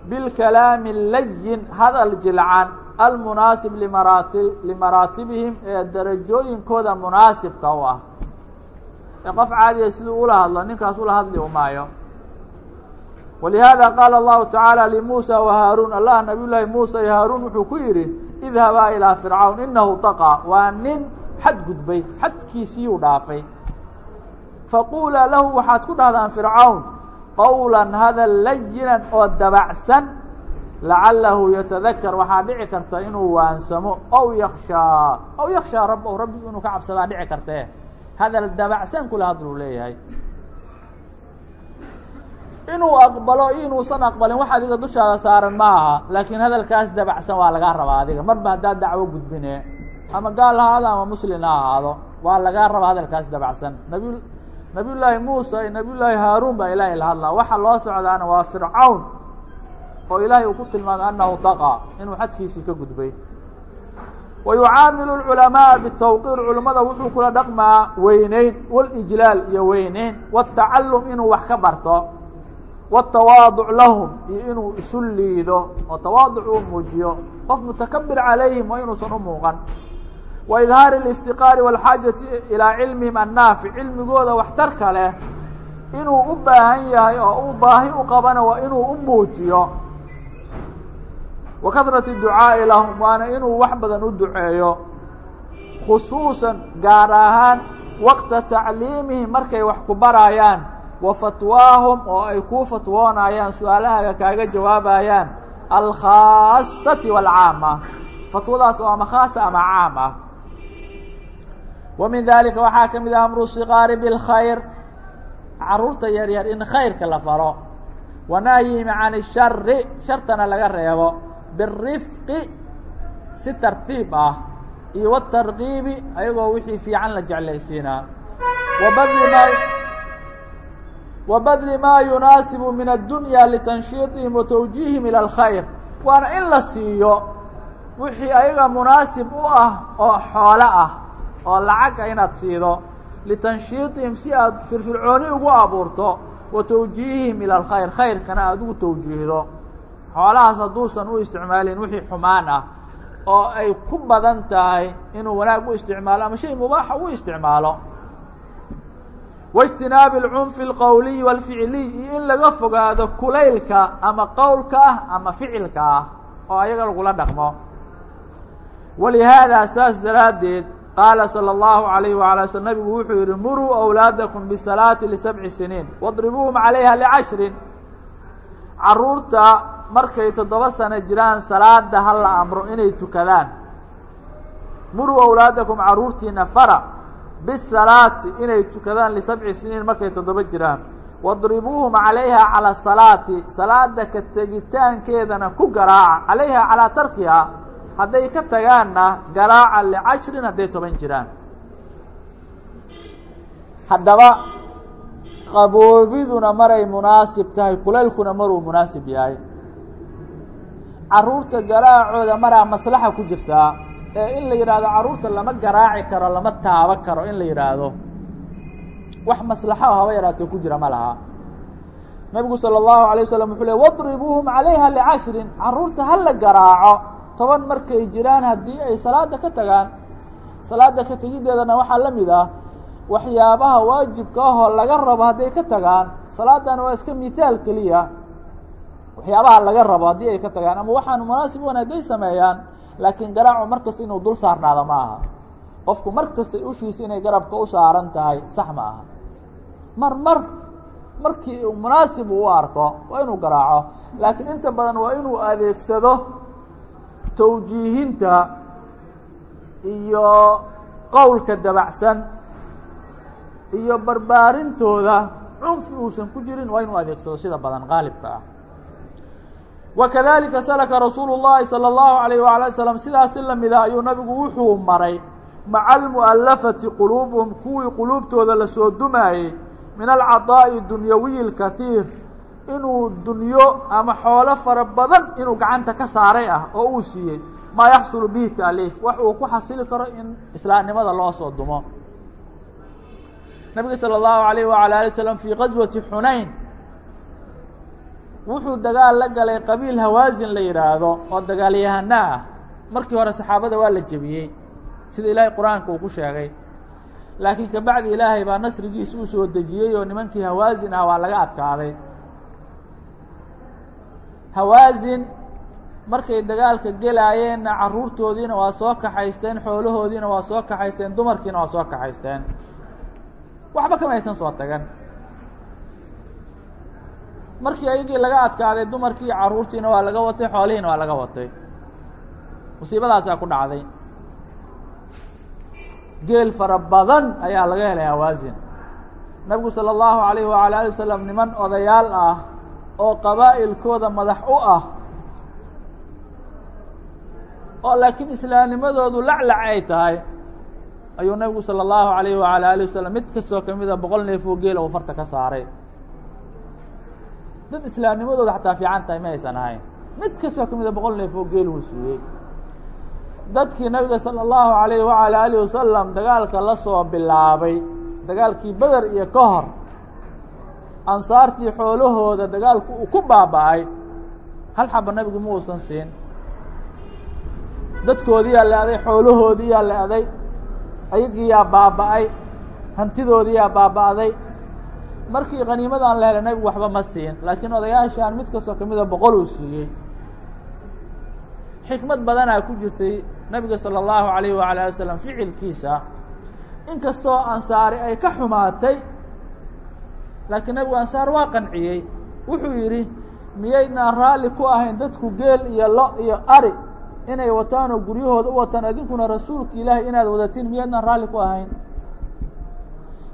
bilkalaami layin hadal jilcan almunaasib limaraatibihim ee darajooyinkooda munaasibka u ah. Ee qof caadiya siduu ula hadlo ninkaas ula hadli umaayo walihaada qaala allahu tacaala limuusa wa haaruun allah nabiy muusa iyo haaruun wuxuu ku yidhi idhabaa ilaa fircawn inahu taqaa waa nin xad gudbay xadkiisiyuu dhaafay. Faquulaa lahu waxaad ku dhahdaan fircawn qowlan hadal layinan oo dabacsan lacalahu yatadakar waxaa dhici karta inuu waansamo ow yakshaa ow yakshaa rabbahu rabbi inuu ka cabsadaa dhici kartee. Hadal dabacsan kula hadluu leeyahay. Inuu aqbalo inuusan aqbalin wax adiga dushaada saaran ma aha laakiin hadalkaas dabacsan waa lagaa rabaa adiga. Marba haddaad dacwo gudbine ama gaal ha ahaado ama muslin ha ahaado waa lagaa rabaa hadalkaas dabacsan. Nabi nabiy llaahi muusa iyo nabiy llaahi haaruun baa ilaahay la hadlaa. Waxa loo socdaana waa fircawn oo ilaahay uu ku tilmaamay annahu taqaa inuu xadkiisii ka gudbay wa yucaamilu اculamaaa bitawqiir culimmada wuxuu kula dhaqmaa weyneyn walijlaal iyo weyneyn wاtacalum inuu wax ka barto wالtawaaduc lahum iyo inuu isu liido oo tawaaduc uu muujiyo qof mutakabir calayhim waa inuusan u muuqan wa idhaari اlاftiqaari wاlxaajati ilaa cilmihim annaafic cilmigooda waxtarka leh inuu u baahan yahay oo uu baahi u qabana waa inuu u muujiyo wa kahrati ducaa'i lahum waana inuu wax badan u duceeyo khusuusan gaar ahaan waqta tacliimihim markay wax ku barayaan wa fatwaahum oo ay kuu fatwoonayaan su'aalahaaga kaaga jawaabayaan alkhaasati waalcaama fatwadaas oo ama khaasa ama caam ah wa min dalika waxaa ka mid ah amru sikaari bilkhayr. Caruurta yar yar in khayrka la faro wa nahyihim can ishari shartana laga reebo birifqi si tartiib ah iyo watarkiibi ayagoo wixii fiican la jeclaysiinaa wabadli maa wa badli maa yunaasibu min addunya litanshiiطihim wa tawjiihim ilى اlkhayr waana in la siiyo wixii ayaga munaasib u ah oo xoolo ah oo lacaga inaad siido litanshiiطihim si aad firfircooni ugu abuurto wa tawjiihihim ilى اlkhayr khayrkana aada ugu tawjiihdo xoolahaas hadduusan u isticmaalin wixii xumaan ah oo ay ku badan tahay inuu wanaag u isticmaalo ama shay mubaaxa u isticmaalo waاجtinaabi اlcunfi اlqowliyi wاlficiliy iyo in laga fogaado kulaylka ama qowlka ah ama ficilka ah oo ayaga lagula dhaqmo walihaada saas daraaddeed qaala salى اllahu عalayh wala sl nabigu wuxuu yihi muruu أwlaadakum bisalaati lisabci siniin wadribuuhum calayha licashrin carruurta markay toddoba sano jiraan salaada ha la amro inay tukadaan. Muruu awlaadakum caruurtiina fara bisalaati inay tukadaan lisabci siniin markay toddoba jiraan. Wadribuuhum calayha calى salaati salaada ka tegitaankeedana ku garaaca. Calayha calaa tarkiha hadday ka tagaanna garaaca licashrin hadday toban jiraan. Haddaba qaboobiduna maray munaasib tahay kulaylkuna maruu munaasib yahay caruurta garaacooda maraa maslaxa ku jirtaa ee in la yidhaahdo caruurta lama garaaci karo lama taabo karo in la yidhaahdo wax maslaxo haba yaraatee ku jira ma laha nabigu salى الlahu عalيه waslm wuxuu le wadribuuhum calayha licashrin caruurta ha la garaaco toban markay jiraan haddii ay salaada ka tagaan salaada ka tegideedana waxaa la mid ah waxyaabaha waajibka ahoo laga rabo hadday ka tagaan salaadana waa iska mithaal keliya. Waxyaabaha laga rabo haddii ay ka tagaan ama waxaan munaasib wan hadday sameeyaan laakiin garaacu mar kasta inuu dul saarnaado ma aha. Qofku mar kasta ushiisa inay garabka u saaran tahay sax ma aha. Mar mar markii uu munaasib uu arko waa inuu garaaco. Laakiin inta badan waa inuu adeegsado tawjiihinta iyo qowlka dabacsan iyo barbaarintooda cunfi uusan ku jirin waa inuu adeegsado sida badan qaalibka ah wakadalika salaka rasuulu اllahi salى اllahu alayh wala slam sidaasi lamida ayuu nabigu wuxuu maray maca almu'alafati quluubuhum kuwii quluubtooda lasoo dumaayey min alcadaa'i dunyawiyi اlkahiir inuu dunyo ama xoolo fara badan inuu gacanta ka saaray ah oo uu siiyey maa yaxsulu bihi taaliif wax uu ku xasili karo in islaamnimada loo soo dumo nabiga salى اllahu alayh wala ali wasalam fii qaswati xunayn wuxuu dagaal la galay qabiil hawaasin la yidhaahdo oo dagaalyahana ah. Markii hore saxaabada waa la jebiyey. Sida ilaahay qur'aanka uu ku sheegay. Laakiin kabacdi ilaahay baa nasrigiisa u soo dejiyey oo nimankii hawaasin ah waa laga adkaaday. Hawaasin markay dagaalka gelaayeenna caruurtoodiina waa soo kaxaysteen xoolahoodiina waa soo kaxaysteen dumarkiina waa soo kaxaysteen waxba kama aysan soo tagan. Markii ayagii laga adkaaday dumarkii caruurtiina waa laga watay xoolihiina waa laga watay. Musiibadaasaa ku dhacday. Geel fara badan ayaa laga helay hawaasin. Nabigu salى اllahu alayh wala ali wasalam niman odayaal ah oo qabaa'ilkooda madax u ah oo laakiin islaamnimadoodu laclac ay tahay ayuu nabigu salى اllahu alayh wala ali wasalam mid kastoo kamida boqol neef oo geela uu farta ka saaray dad islaamnimadooda xataa fiican tahay ma aysan ahayn mid kastoo kamida boqol neef oo geel uu siiyey dadkii nabiga salى اllahu alayh wala alih wasalam dagaalka la soo bilaabay dagaalkii beder iyo ka hor ansaartii xoolahooda dagaalku uu ku baaba'ay hal xaba nabigu ma uusan siin dadkoodiyaa le-day xoolahoodiyaa le-day ayagiiyaa baaba'ay hantidoodiyaa baaba'day. Markii khaniimadan la helay nabigu waxba ma siin. Laakiin odayaashan mid kastoo kamida boqol uu siiyey. Xikmad badanaa ku jirtay nabiga salى اllahu alayh wala ali wasalam ficilkiisa inkastoo ansaari ay ka xumaatay laakiin nabigu ansaar waa qanciyey. Wuxuu yidhi miyaydnaan raalli ku ahayn dadku geel iyo lo iyo ari inay wataan oo guryahooda u wataan adinkuna rasuulka ilaahay inaad wadatiin miyaadnaan raalli ku ahayn?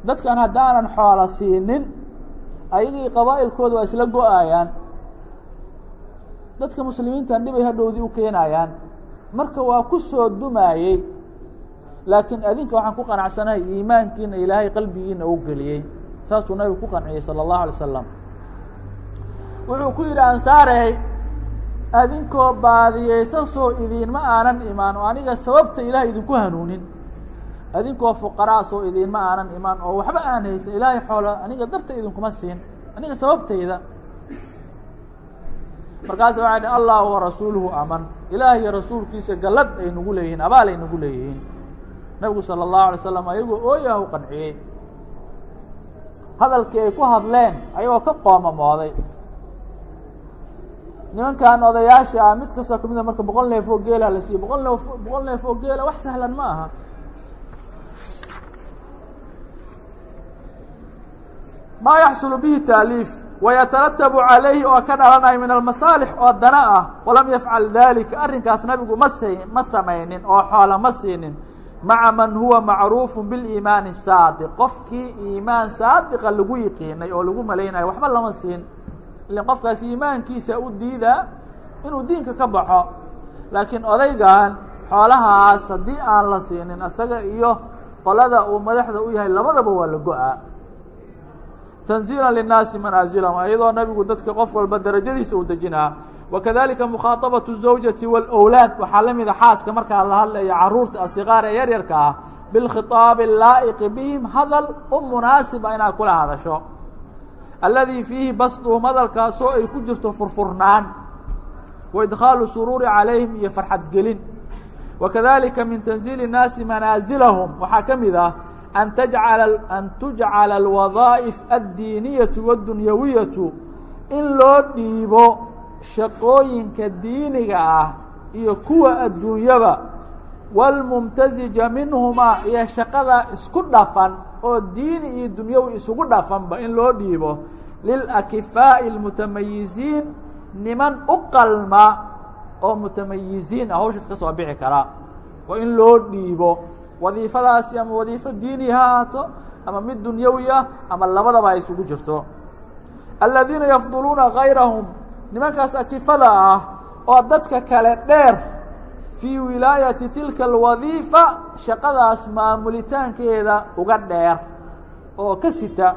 Dadkan haddaanan xoola siinin ayagii qabaa'ilkooda waa isla go'aayaan. Dadka muslimiintan dhibay hadhowdii u keenayaan. Marka waa ku soo dumaayey laakiin adinka waxaan ku qanacsanahay iimaankiina ilaahay qalbigiina u geliyey. Saasuu nabigu ku qanciyey salى اllahu alay slam wuxuu ku yidhi ansaarey adinkoo baadiyeysan soo idiinma aanan imaan oo aniga sababta ilaah idinku hanuunin adinkoo fuqaraa soo idiinma aanan imaan oo waxba aan haysan ilaahay xoolo aniga darta idinkuma siin aniga sababtayda markaas waxay dhi allah wa rasuuluhu aman ilaah iyo rasuulkiisa gallad ay nagu leeyihiin abaal ay nagu leeyihiin nabigu salى الlahu alay slam ayagoo ooyah u qanciyey hadalkii ay ku hadleen ayagoo ka qoomamooday nimankan odayaasha ah mid kastoo kamida marka boqol neef oo geela la siiyo boqol neef boqol neef oo geela wax sahlan ma aha. Maa yaxsulu bihi taaliif wayataratabu calayhi oo ka dhalanaya min almasaalix oo dana ah walam yafcal dalika arrinkaas nabigu ma s ma samaynin oo xoola ma siinin. Maca man huwa macruufu biliimaani saadiq. Qofkii iimaan saadiqa lagu yiqiinay oo lagu malaynayo waxba lama siin ilan qofkaas iimaankiisa u diidaa inuu diinka ka baxo laakiin odaygan xoolahaas haddii aan la siinin isaga iyo qolada uu madaxda u yahay labadaba waa la go-aa tanziila linnaasi manaasilahum iyadoo nabigu dadka qof walba darajadiisa uu dejinaa wakadalika mukhaaطabaةu الزawjati wاlأwlaad waxaa la mida xaaska markaa la hadlaya caruurta asiqaar ee yaryarka ah biاlkhiطaabi laa'iqi bihim hadal u munaasiba inaad kula hadasho alladii fiihi basduhum hadalkaasoo ay ku jirto furfurnaan wa idkhaalu suruuri calayhim iyo farxadgelin. Wa kadalika min tanziili الnaasi manaasilahum waxaa ka mid ah an tajcala an tujcala alwadaa'if addiiniyatu wadunyawiyatu in loo dhiibo shaqooyinka diiniga ah iyo kuwa adduunyaba wاlmumtasija minhumaa iyo shaqada isku dhafan oo diini iyo dunyowi isugu dhafanba in loo dhiibo lilakifaa'i اlmutamayiziin niman u qalma oo mutamayiziin ah hawshaas ka soo bixi karaa oo in loo dhiibo. Wadiifadaasi ama wadiifo diini ha ahaato ama mid dunyawi ah ama labadaba ay isugu jirto. Aladiina yafduluuna gayrahum nimankaas akifada ah oo dadka kale dheer fii wilaayati tilka alwadiifa shaqadaas maamulitaankeeda uga dheer oo ka sita.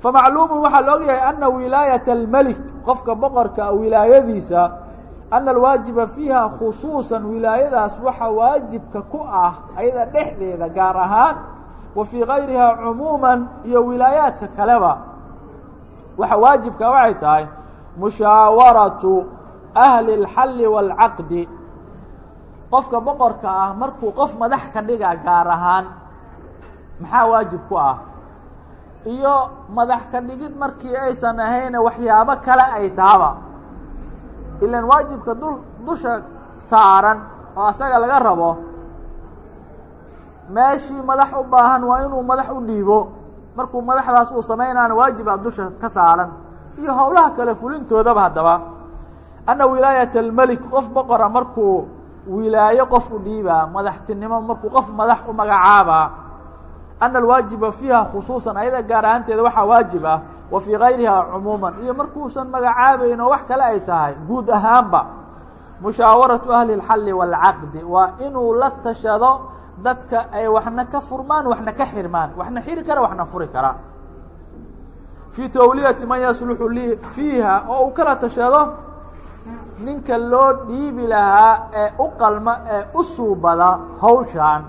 Famacluumun waxaa la ogyahay ana wilaayata almelik qofka boqorka wilaayadiisa ana alwaajiba fiiha khusuusan wilaayadaas waxa waajibka ku ah ayada dhexdeeda gaar ahaan wa fii gayrihaa cumuuman iyo wilaayaadka kaleba. Waxa waajibka waxay tahay mushaawaratu ahli اlxalli wاlcaqdi qofka boqorka ah markuu qof madax ka dhiga gaar ahaan maxaa waajib ku ah? Iyo madax ka dhigid markii aysan ahayne waxyaabo kale ay tahaba ilan waajibka dul dusha saaran oo asaga laga rabo meeshii madax u baahan waa inuu madax u dhiibo. Markuu madaxdaas uu samaynaana waajibaa dusha ka saaran. Iyo howlaha kale fulintoodaba haddaba. Anna wilaayata almelik qof boqora markuu wilaayo qof u dhiibaa madaxtinimo markuu qof madax u magacaabaa ana alwaajiba fiiha khusuusan ayada gaar ahaanteeda waxaa waajib ah wa fii gayrihaa cumuuman. Iyo markuusan magacaabayn oo wax kale ay tahay guud ahaanba. Mushaawaratu ahli اlxalli wاlcaqdi waa inuu la tashado dadka ay waxna ka furmaan waxna ka xirmaan waxna xiri kara waxna furi kara. Fii tawliyati man yasluxu li fiiha oo uu kala tashado ninka loo dhiibi lahaa ee u qalma ee u suubada hawshaan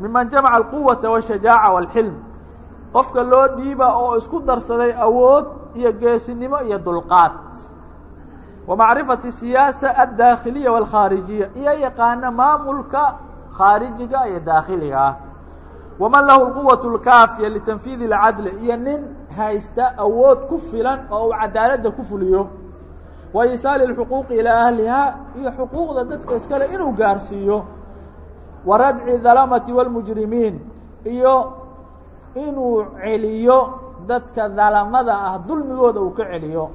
miman jamaca alquwata washajaaca wاlxilm qofka loo dhiiba oo isku darsaday awood iyo geesinimo iyo dulqaad wa macrifati siyaasa addaakhiliya wاlkhaarijiya iyo yaqaana maamulka khaarijiga iyo daakhiliga ah waman lahu lquwaة اlkaafiya litanfiidi اlcadli iyo nin haysta awood ku filan oo uu cadaaladda ku fuliyo wa isaali اlxuquuqi ilaa ahlihaa iyo xuquuqda dadka iskale inuu gaarsiiyo wa radci dalamati wاlmujrimiin iyo inuu celiyo dadka dalamada ah dulmigooda uu ka celiyo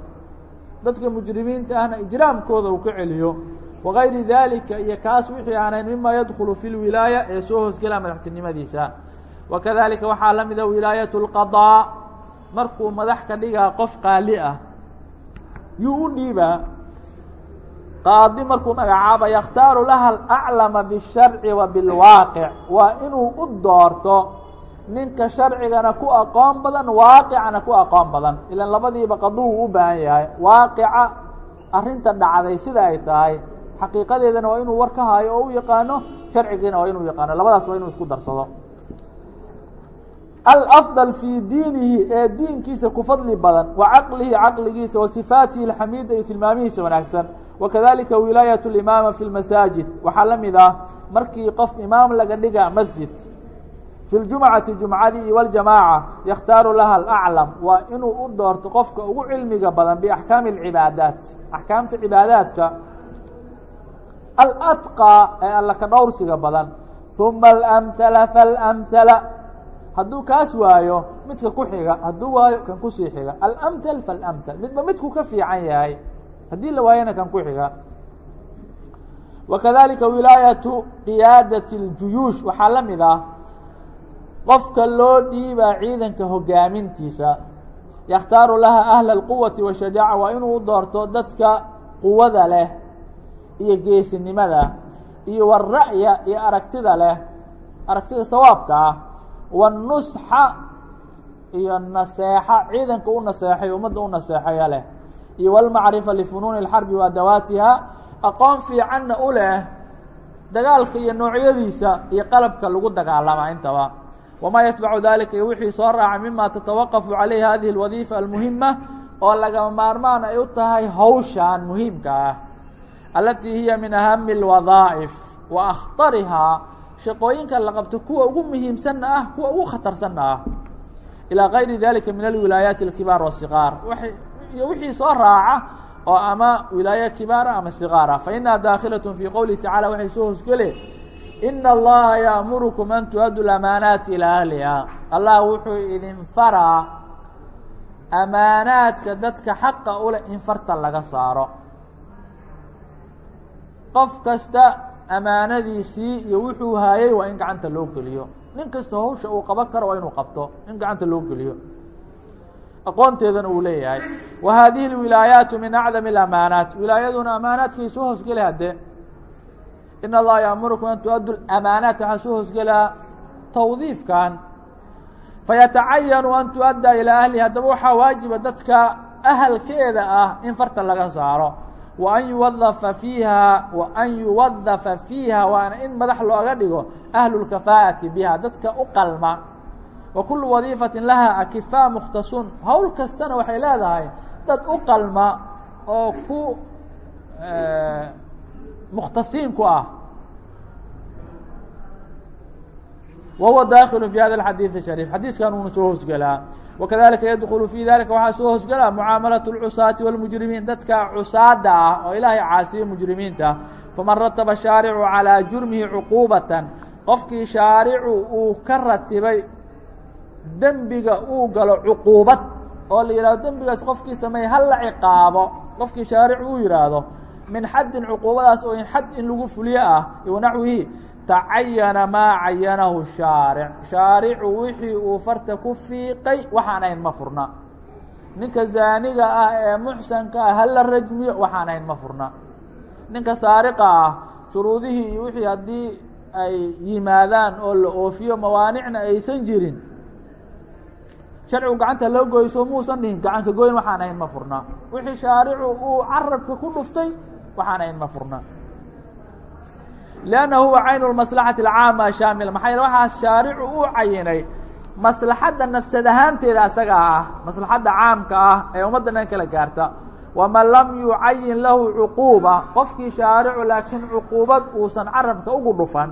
dadka mujrimiinta ahna ijraamkooda uu ka celiyo wagayri dalika iyo kaas wixii aanayn mima yadkulu fi lwilaaya ee soo hoosgela madaxtinimadiisa wakadalika waxaa la mida wilaayat اlqaضاء markuu madax ka dhigaa qof qaali ah yuu u dhiibaa qaadi markuu magacaaba yakhtaaru laha alaclama biالsharci wa biاlwaaqic waa inuu u doorto ninka sharcigana ku aqoon badan waaqicana ku aqoon badan ilan labadiiba qaduhu u baahan yahay waaqica arrinta dhacday sida ay tahay xaqiiqadeedana waa inuu war ka haayo oo u yaqaano sharcigiina waa inuu yaqaano labadaas waa inuu isku darsado alafdal fii diinihi ee diinkiisa ku fadli badan wa caqlihi caqligiisa wa sifaatihi alxamiida iyo tilmaamihiisa wanaagsan. Wakadalika wilaayat اlimaama fi lmasaajid waxaa la mid ah markii qof imaam laga dhiga masjid fi ljumcati jumcadii iyo waljamaaca yakhtaaru laha alaclam. Waa inuu u doorto qofka ugu cilmiga badan biaxkaami اlcibaadaat axkaamta cibaadaadka alatqaa ee alla ka dhowrsiga badan. Uma alamhala falamhala hadduu kaas waayo midka ku xiga hadduu waayo kan kusii xiga alamhal faاlamhal midba midku ka fiican yahay haddii la waayana kan ku xiga wakadalika wilaayaةu qiyaadaة اljuyuush waxaa la mid ah qofka loo dhiibaa ciidanka hogaamintiisa yakhtaaru laha ahla اlquwati washajaaca waa inuu u doorto dadka quwada leh iyo geesinimada iyo wara'ya iyo aragtida leh aragtida sawaabka ah wanusxa iyo naseexa ciidanka u naseexay ummadda u naseexaya leh iyo walmacrifa lifunuuni اlxarbi wa adawaatiha aqoon fiicanna u leh dagaalka iyo noocyadiisa iyo qalabka lagu dagaalama intaba wamaa yatbacu dalika iyo wixii soo raaca mima tatawaqafu calayhi hadihi اlwadiifa almuhima oo lagama maarmaan ay u tahay hawshan muhiimka ah alatii hiya min ahami اlwadaa'if wa akhtarihaa shaqooyinka la qabto kuwa ugu muhiimsanna ah kuwa ugu khatarsanna ah. Ilaa gayri dalika min alwilaayaati اlkibaar wasiqaar iyo wixii soo raaca oo ama wilaaye kibaara ama sigaara. Fa inaha daakhilaة fii qowlihi tacala waxay soo hosgele ina allaha ya'murukum an tu-addu lamaanaati ilaa ahliha. Allah wuxuu idin faraa amaanaadka dadka xaqa uleh in farta laga saaro. Qof kasta amaanadiisii iyo wuxuu haayay waa in gacanta loo geliyo. Nin kasta hawsha uu qaban karo waa inuu qabto in gacanta loo geliyo. Aqoonteedana uu leeyahay wa haadihi اlwilaayaatu min acdami اlamaanaat wilaayaduna amaanaadkay soo hoosgela hadde. In allaha yaamurukum an tu-addu amaanaat waxaa soo hoosgelaa tawdiifkan. Fayatacayanu an tu-adda ilaa ahlihi haddaba waxaa waajiba dadka ahalkeeda ah in farta laga saaro wa an yuwadafa fiiha wa an yuwadafa fiiha waana in madax looga dhigo ahlu lkafaa'ati biha dadka u qalma. Wa kulu wadiifatin laha akifaa mukhtasun howl kastana waxay leedahay dad u qalma oo ku mukhtasiin ku ah wa huwa daakilu fi hada اxadiiث الshariif xadiiskan uuna soo hoosgelaa wakadalika yadkulu fi dalika waxaa soo hoosgelaa mucaamalaة اlcusaati wاlmujrimiin dadka cusaada ah oo ilaahay caasiye mujrimiinta faman rataba shaaricu calىa jurmihi cuquubatan qofkii shaaricu uu ka ratibay dembiga uu galo cuquubad oo la yihahdo dembigaas qofkii sameeyey hal la ciqaabo qofkii shaaricu uu yihaahdo min xaddin cuquubadaas oo xad in lagu fuliyo ah wanaxwihi tacayana maa cayanahu shaaric. Shaaricu wixii uu farta ku fiiqay waxaan ahayn ma furna. Ninka zaaniga ah ee muxsanka ah hala rajmiyo waxaan ahayn ma furna. Ninka saariqa ah shuruudihii iyo wixii haddii ay yimaadaan oo la oofiyo mawaanicna aysan jirin sharcigu gacanta loo goyso muusan dhihin gacanka goyn waxaan ahayn ma furna. Wixii shaaricu uu carabka ku dhuftay waxaan ahayn ma furna لأnna huwa caynu maslaxati اcaama shaamila maxaa yele waxaas shaaricu uu cayinay maslaxadda nafsad ahaanteeda asagaa ah maslaxadda caamka ah ee ummadda dhan kala gaarta waman lam yucayin lahu cuquuba qofkii shaaricu laakiin cuquubad uusan carabka ugu dhufan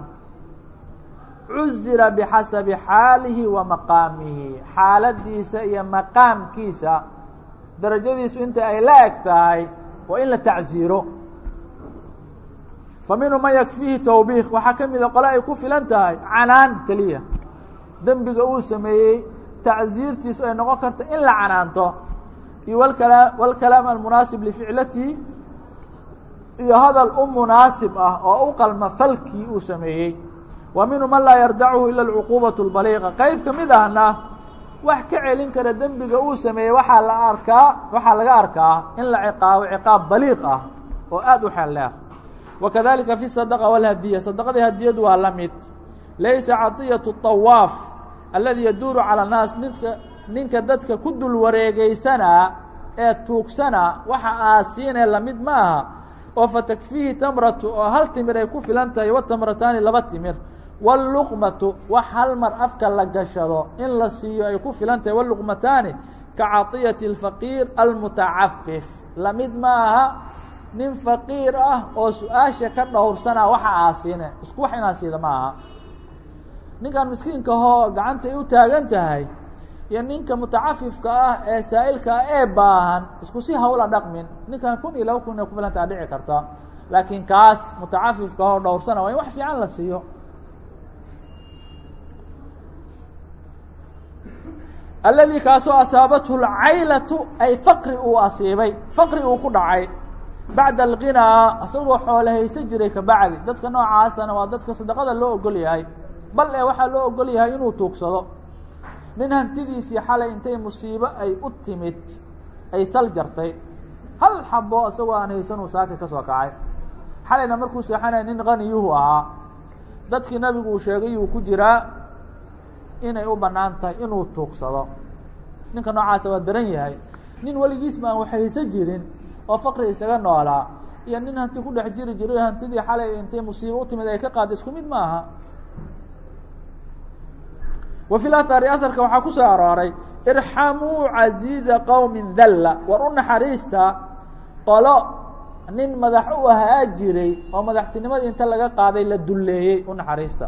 cuzira bixasabi xaalihi wa maqaamihi xaaladiisa iyo maqaamkiisa darajadiisu inta ay la eg tahay waa in la tacsiiro fa minhu man yakfiihi tawbiik waxaa ka mida qole ay ku filan tahay canaan keliya dembiga uu sameeyey tacsiirtiisu ay noqon karta in la canaanto iyo wlkala wاlkalaam almunaasib lificlatihi iyo hadal u munaasib ah oo u qalma falkii uu sameeyey wa minhu man laa yardachu ila اlcuquubaة اlbaliiqa qeyb ka mid ahna wax ka celin kara dembiga uu sameeyey waxaa la arkaa waxaa laga arkaa in la ciqaabo ciqaab baliiq ah oo aad u xeel dheer wakadalika fi sadqa wاlhadiya sadaqadii hadiyadu waa la mid laysa caطiyaة الطawaaf aladi yaduuru calى الnaas ninka ninka dadka ku dul wareegeysanaa ee tuugsana waxa aasiinee lamid ma aha oo fatakfiihi tamratu oo hal timir ay ku filan tahay watamrataani laba timir wاluqmatu wax hal mar afka la gashado in la siiyo ay ku filan tahay wluqmataani ka caطiyati اlfaqiir almutacafif lamid ma aha nin faqiir ah oo su'aasha ka dhowrsanaa waxa aasiine isku wax inaa siida ma aha ninkan miskiinka hoo gacantay u taagan tahay iyo ninka mutacafifka ah ee saa'ilka ah ee baahan isku si hawla dhaqmin. Ninkan kun iyo laba kun ay ku filantaa dhici karta. Laakiin kaas mutacafifka hoo dhowrsana waa in wax fiican la siiyo. Aladi kaasoo asaabathu lcaylatu ay faqri uu asiibay. Faqri uu ku dhacay bacda alqinaa isagoo xoole haysa jiray kabacdi dadka noocaasana waa dadka sadaqada loo ogol yahay bal ee waxaa loo ogol yahay inuu tuugsado nin hantidiisii xalay intay musiibo ay u timid ay sal jartay hal xabo isagoo aan haysanuu saaki ka soo kacay xalayna markuu seexanaya nin qaniyuhu ahaa dadkii nabigu uu sheegay yuu ku jiraa inay u bannaan tahay inuu tuugsado ninka noocaasa waa daran yahay nin weligiis ba aan wax haysan jirin oo faqri isaga noolaa iyo nin hanti ku dhex jiri jiray hantidii xalay intay musiibo u timid ay ka qaada isku mid ma aha wa fi lahari aharka waxaa ku soo arooray irxamuu caziiza qowmi dalla war u naxariista qolo nin madax u ahaa jiray oo madaxtinimadii inta laga qaaday la dulleeyey u naxariista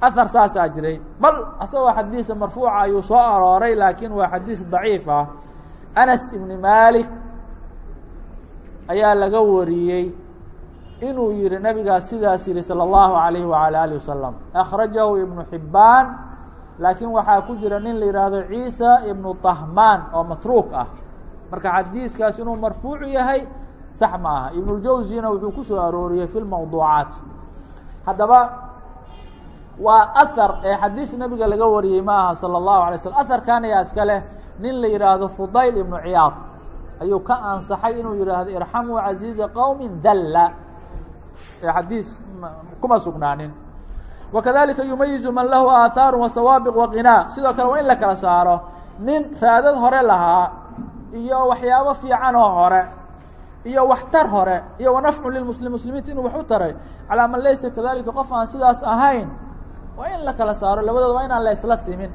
ahar saasaa jiray bal asagoo xadiisa marfuuca ayuu soo arooray laakiin waa xadiis daciif ah anas ibni malik ayaa laga wariyey inuu yihi nabigaas sidaas yihi salى اllahu عalayhi wعalى alih wasalam akhrajahu ibnu xibbaan laakiin waxaa ku jira nin la yidhaahdo ciisa ibnu طahmaan oo matruuk ah marka xadiiskaas inuu marfuucu yahay sax ma aha ibnuljawsina wuxuu ku soo arooriyey fi lmawduucaat haddaba waa ahar ee xadiis nabiga laga wariyey ma aha salى اllahu alay slm aharkan ayaa iska leh nin la yidhaahdo fudayl ibnu ciyaad ayuu ka ansaxay inuu yidhaahdo irxamuu caziiza qowmi dalla. Ee xadiis kuma sugnaanin. Wakadalika yumayizu man lahu aahaaru wasawaabiq waqinaa sidoo kale waa in la kala saaro nin raadad hore lahaa iyo waxyaabo fiican oo hore iyo waxtar hore iyo wanafcun lilmuslim muslimiinta inuu wax u taray. Calaa man laysa kadalika qof aan sidaas ahayn waa in la kala saaro labadooda waa inaan la isla simin.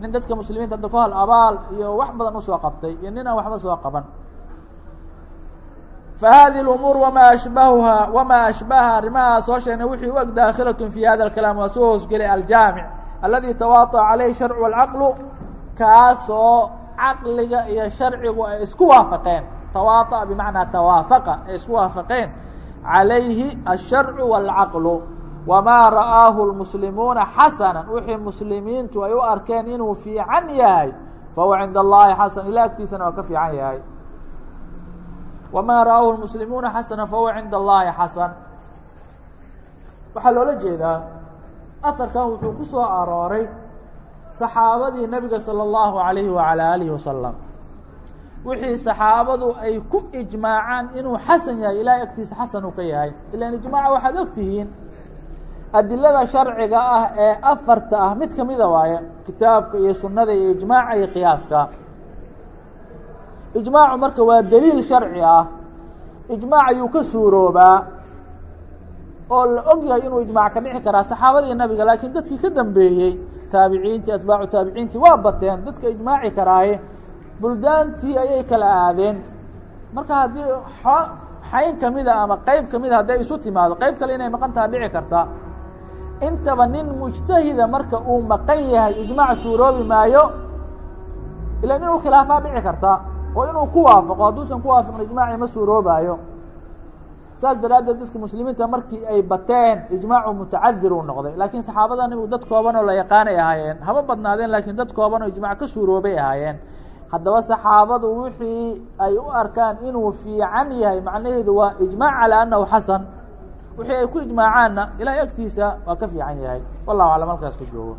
Nin dadka muslimiinta hadda kahol abaal iyo wax badan u soo qabtay iyo nin aan waxba soo qaban. Fahadi umuur wama ashbahuhaa wamaa ashbaha arrimahaa soo sheegnay wixii u eg daakhilatun fi hada alkalaam waa soo hoosgelay aljaamic aladi tawaadaca caleyhi sharcu alcaqlu kaasoo caqliga iyo sharcigu ay isku waafaqeen. Tawaadaca bimacnaa tawaafaqa ay isku waafaqeen. Calayhi asharcu wاlcaqlu وma ra'aahu المسلimuuna xasنا wixii muslimiintu ay u arkeen inuu fiican yahay fahuwa عind الlahi xasن ilah agtiisana waa ka fiican yahay wma ra'aahu الmuslimuuna xasana fahuwa cinda اllahi xasan waxaa loola jeedaa aharkan wuxuu ku soo arooray saxaabadii nebiga salى اllahu عalayhi wعalى alihi wasalam wixii saxaabadu ay ku ijmaacaan inuu xasan yahay ilahay agtiisa xasan uu ka yahay ilan ijmaaca waxaad og tihiin adilada sharciga ah ee afarta ah mid kamida waaye kitaabka iyo sunada iyo ijmaaca iyo qiyaaska. Ijmaacu marka waa daliil sharci ah. Ijmaac ayuu ka suuroobaa oo la og yahay inuu ijmaac ka dhici karaa saxaabadii nabiga laakiin dadkii ka dambeeyey taabiciintii atbaacu taabiciintii waa bateen dadka ijmaaci karaaye buldaantii ayay kala aadeen. Marka haddii xayn kamida ama qeyb kamida hadday isu timaado qeyb kale inay maqan taha dhici karta intaba nin mujtahida marka uu maqan yahay ijmaac suuroobi maayo ila inuu khilaafaa dhici karta oo inuu ku waafaqo hadduusan ku waafaqin ijmaacii ma suuroobaayo. Saas daraaddeed dadka muslimiinta markii ay bateen ijmaacu mutacadir uu noqday. Laakiin saxaabada nabigu dad kooban oo la yaqaanay ahaayeen haba badnaadeen laakiin dad kooban oo ijmaac ka suuroobay ahaayeen. Haddaba saxaabadu wixii ay u arkaan inuu fiican yahay macnaheedu waa ijmaac calaa annahu xasan wixii ay ku ijmaacaanna ilahay agtiisa waa ka fiican yahay. Wallahu aclam halkaas ka joogo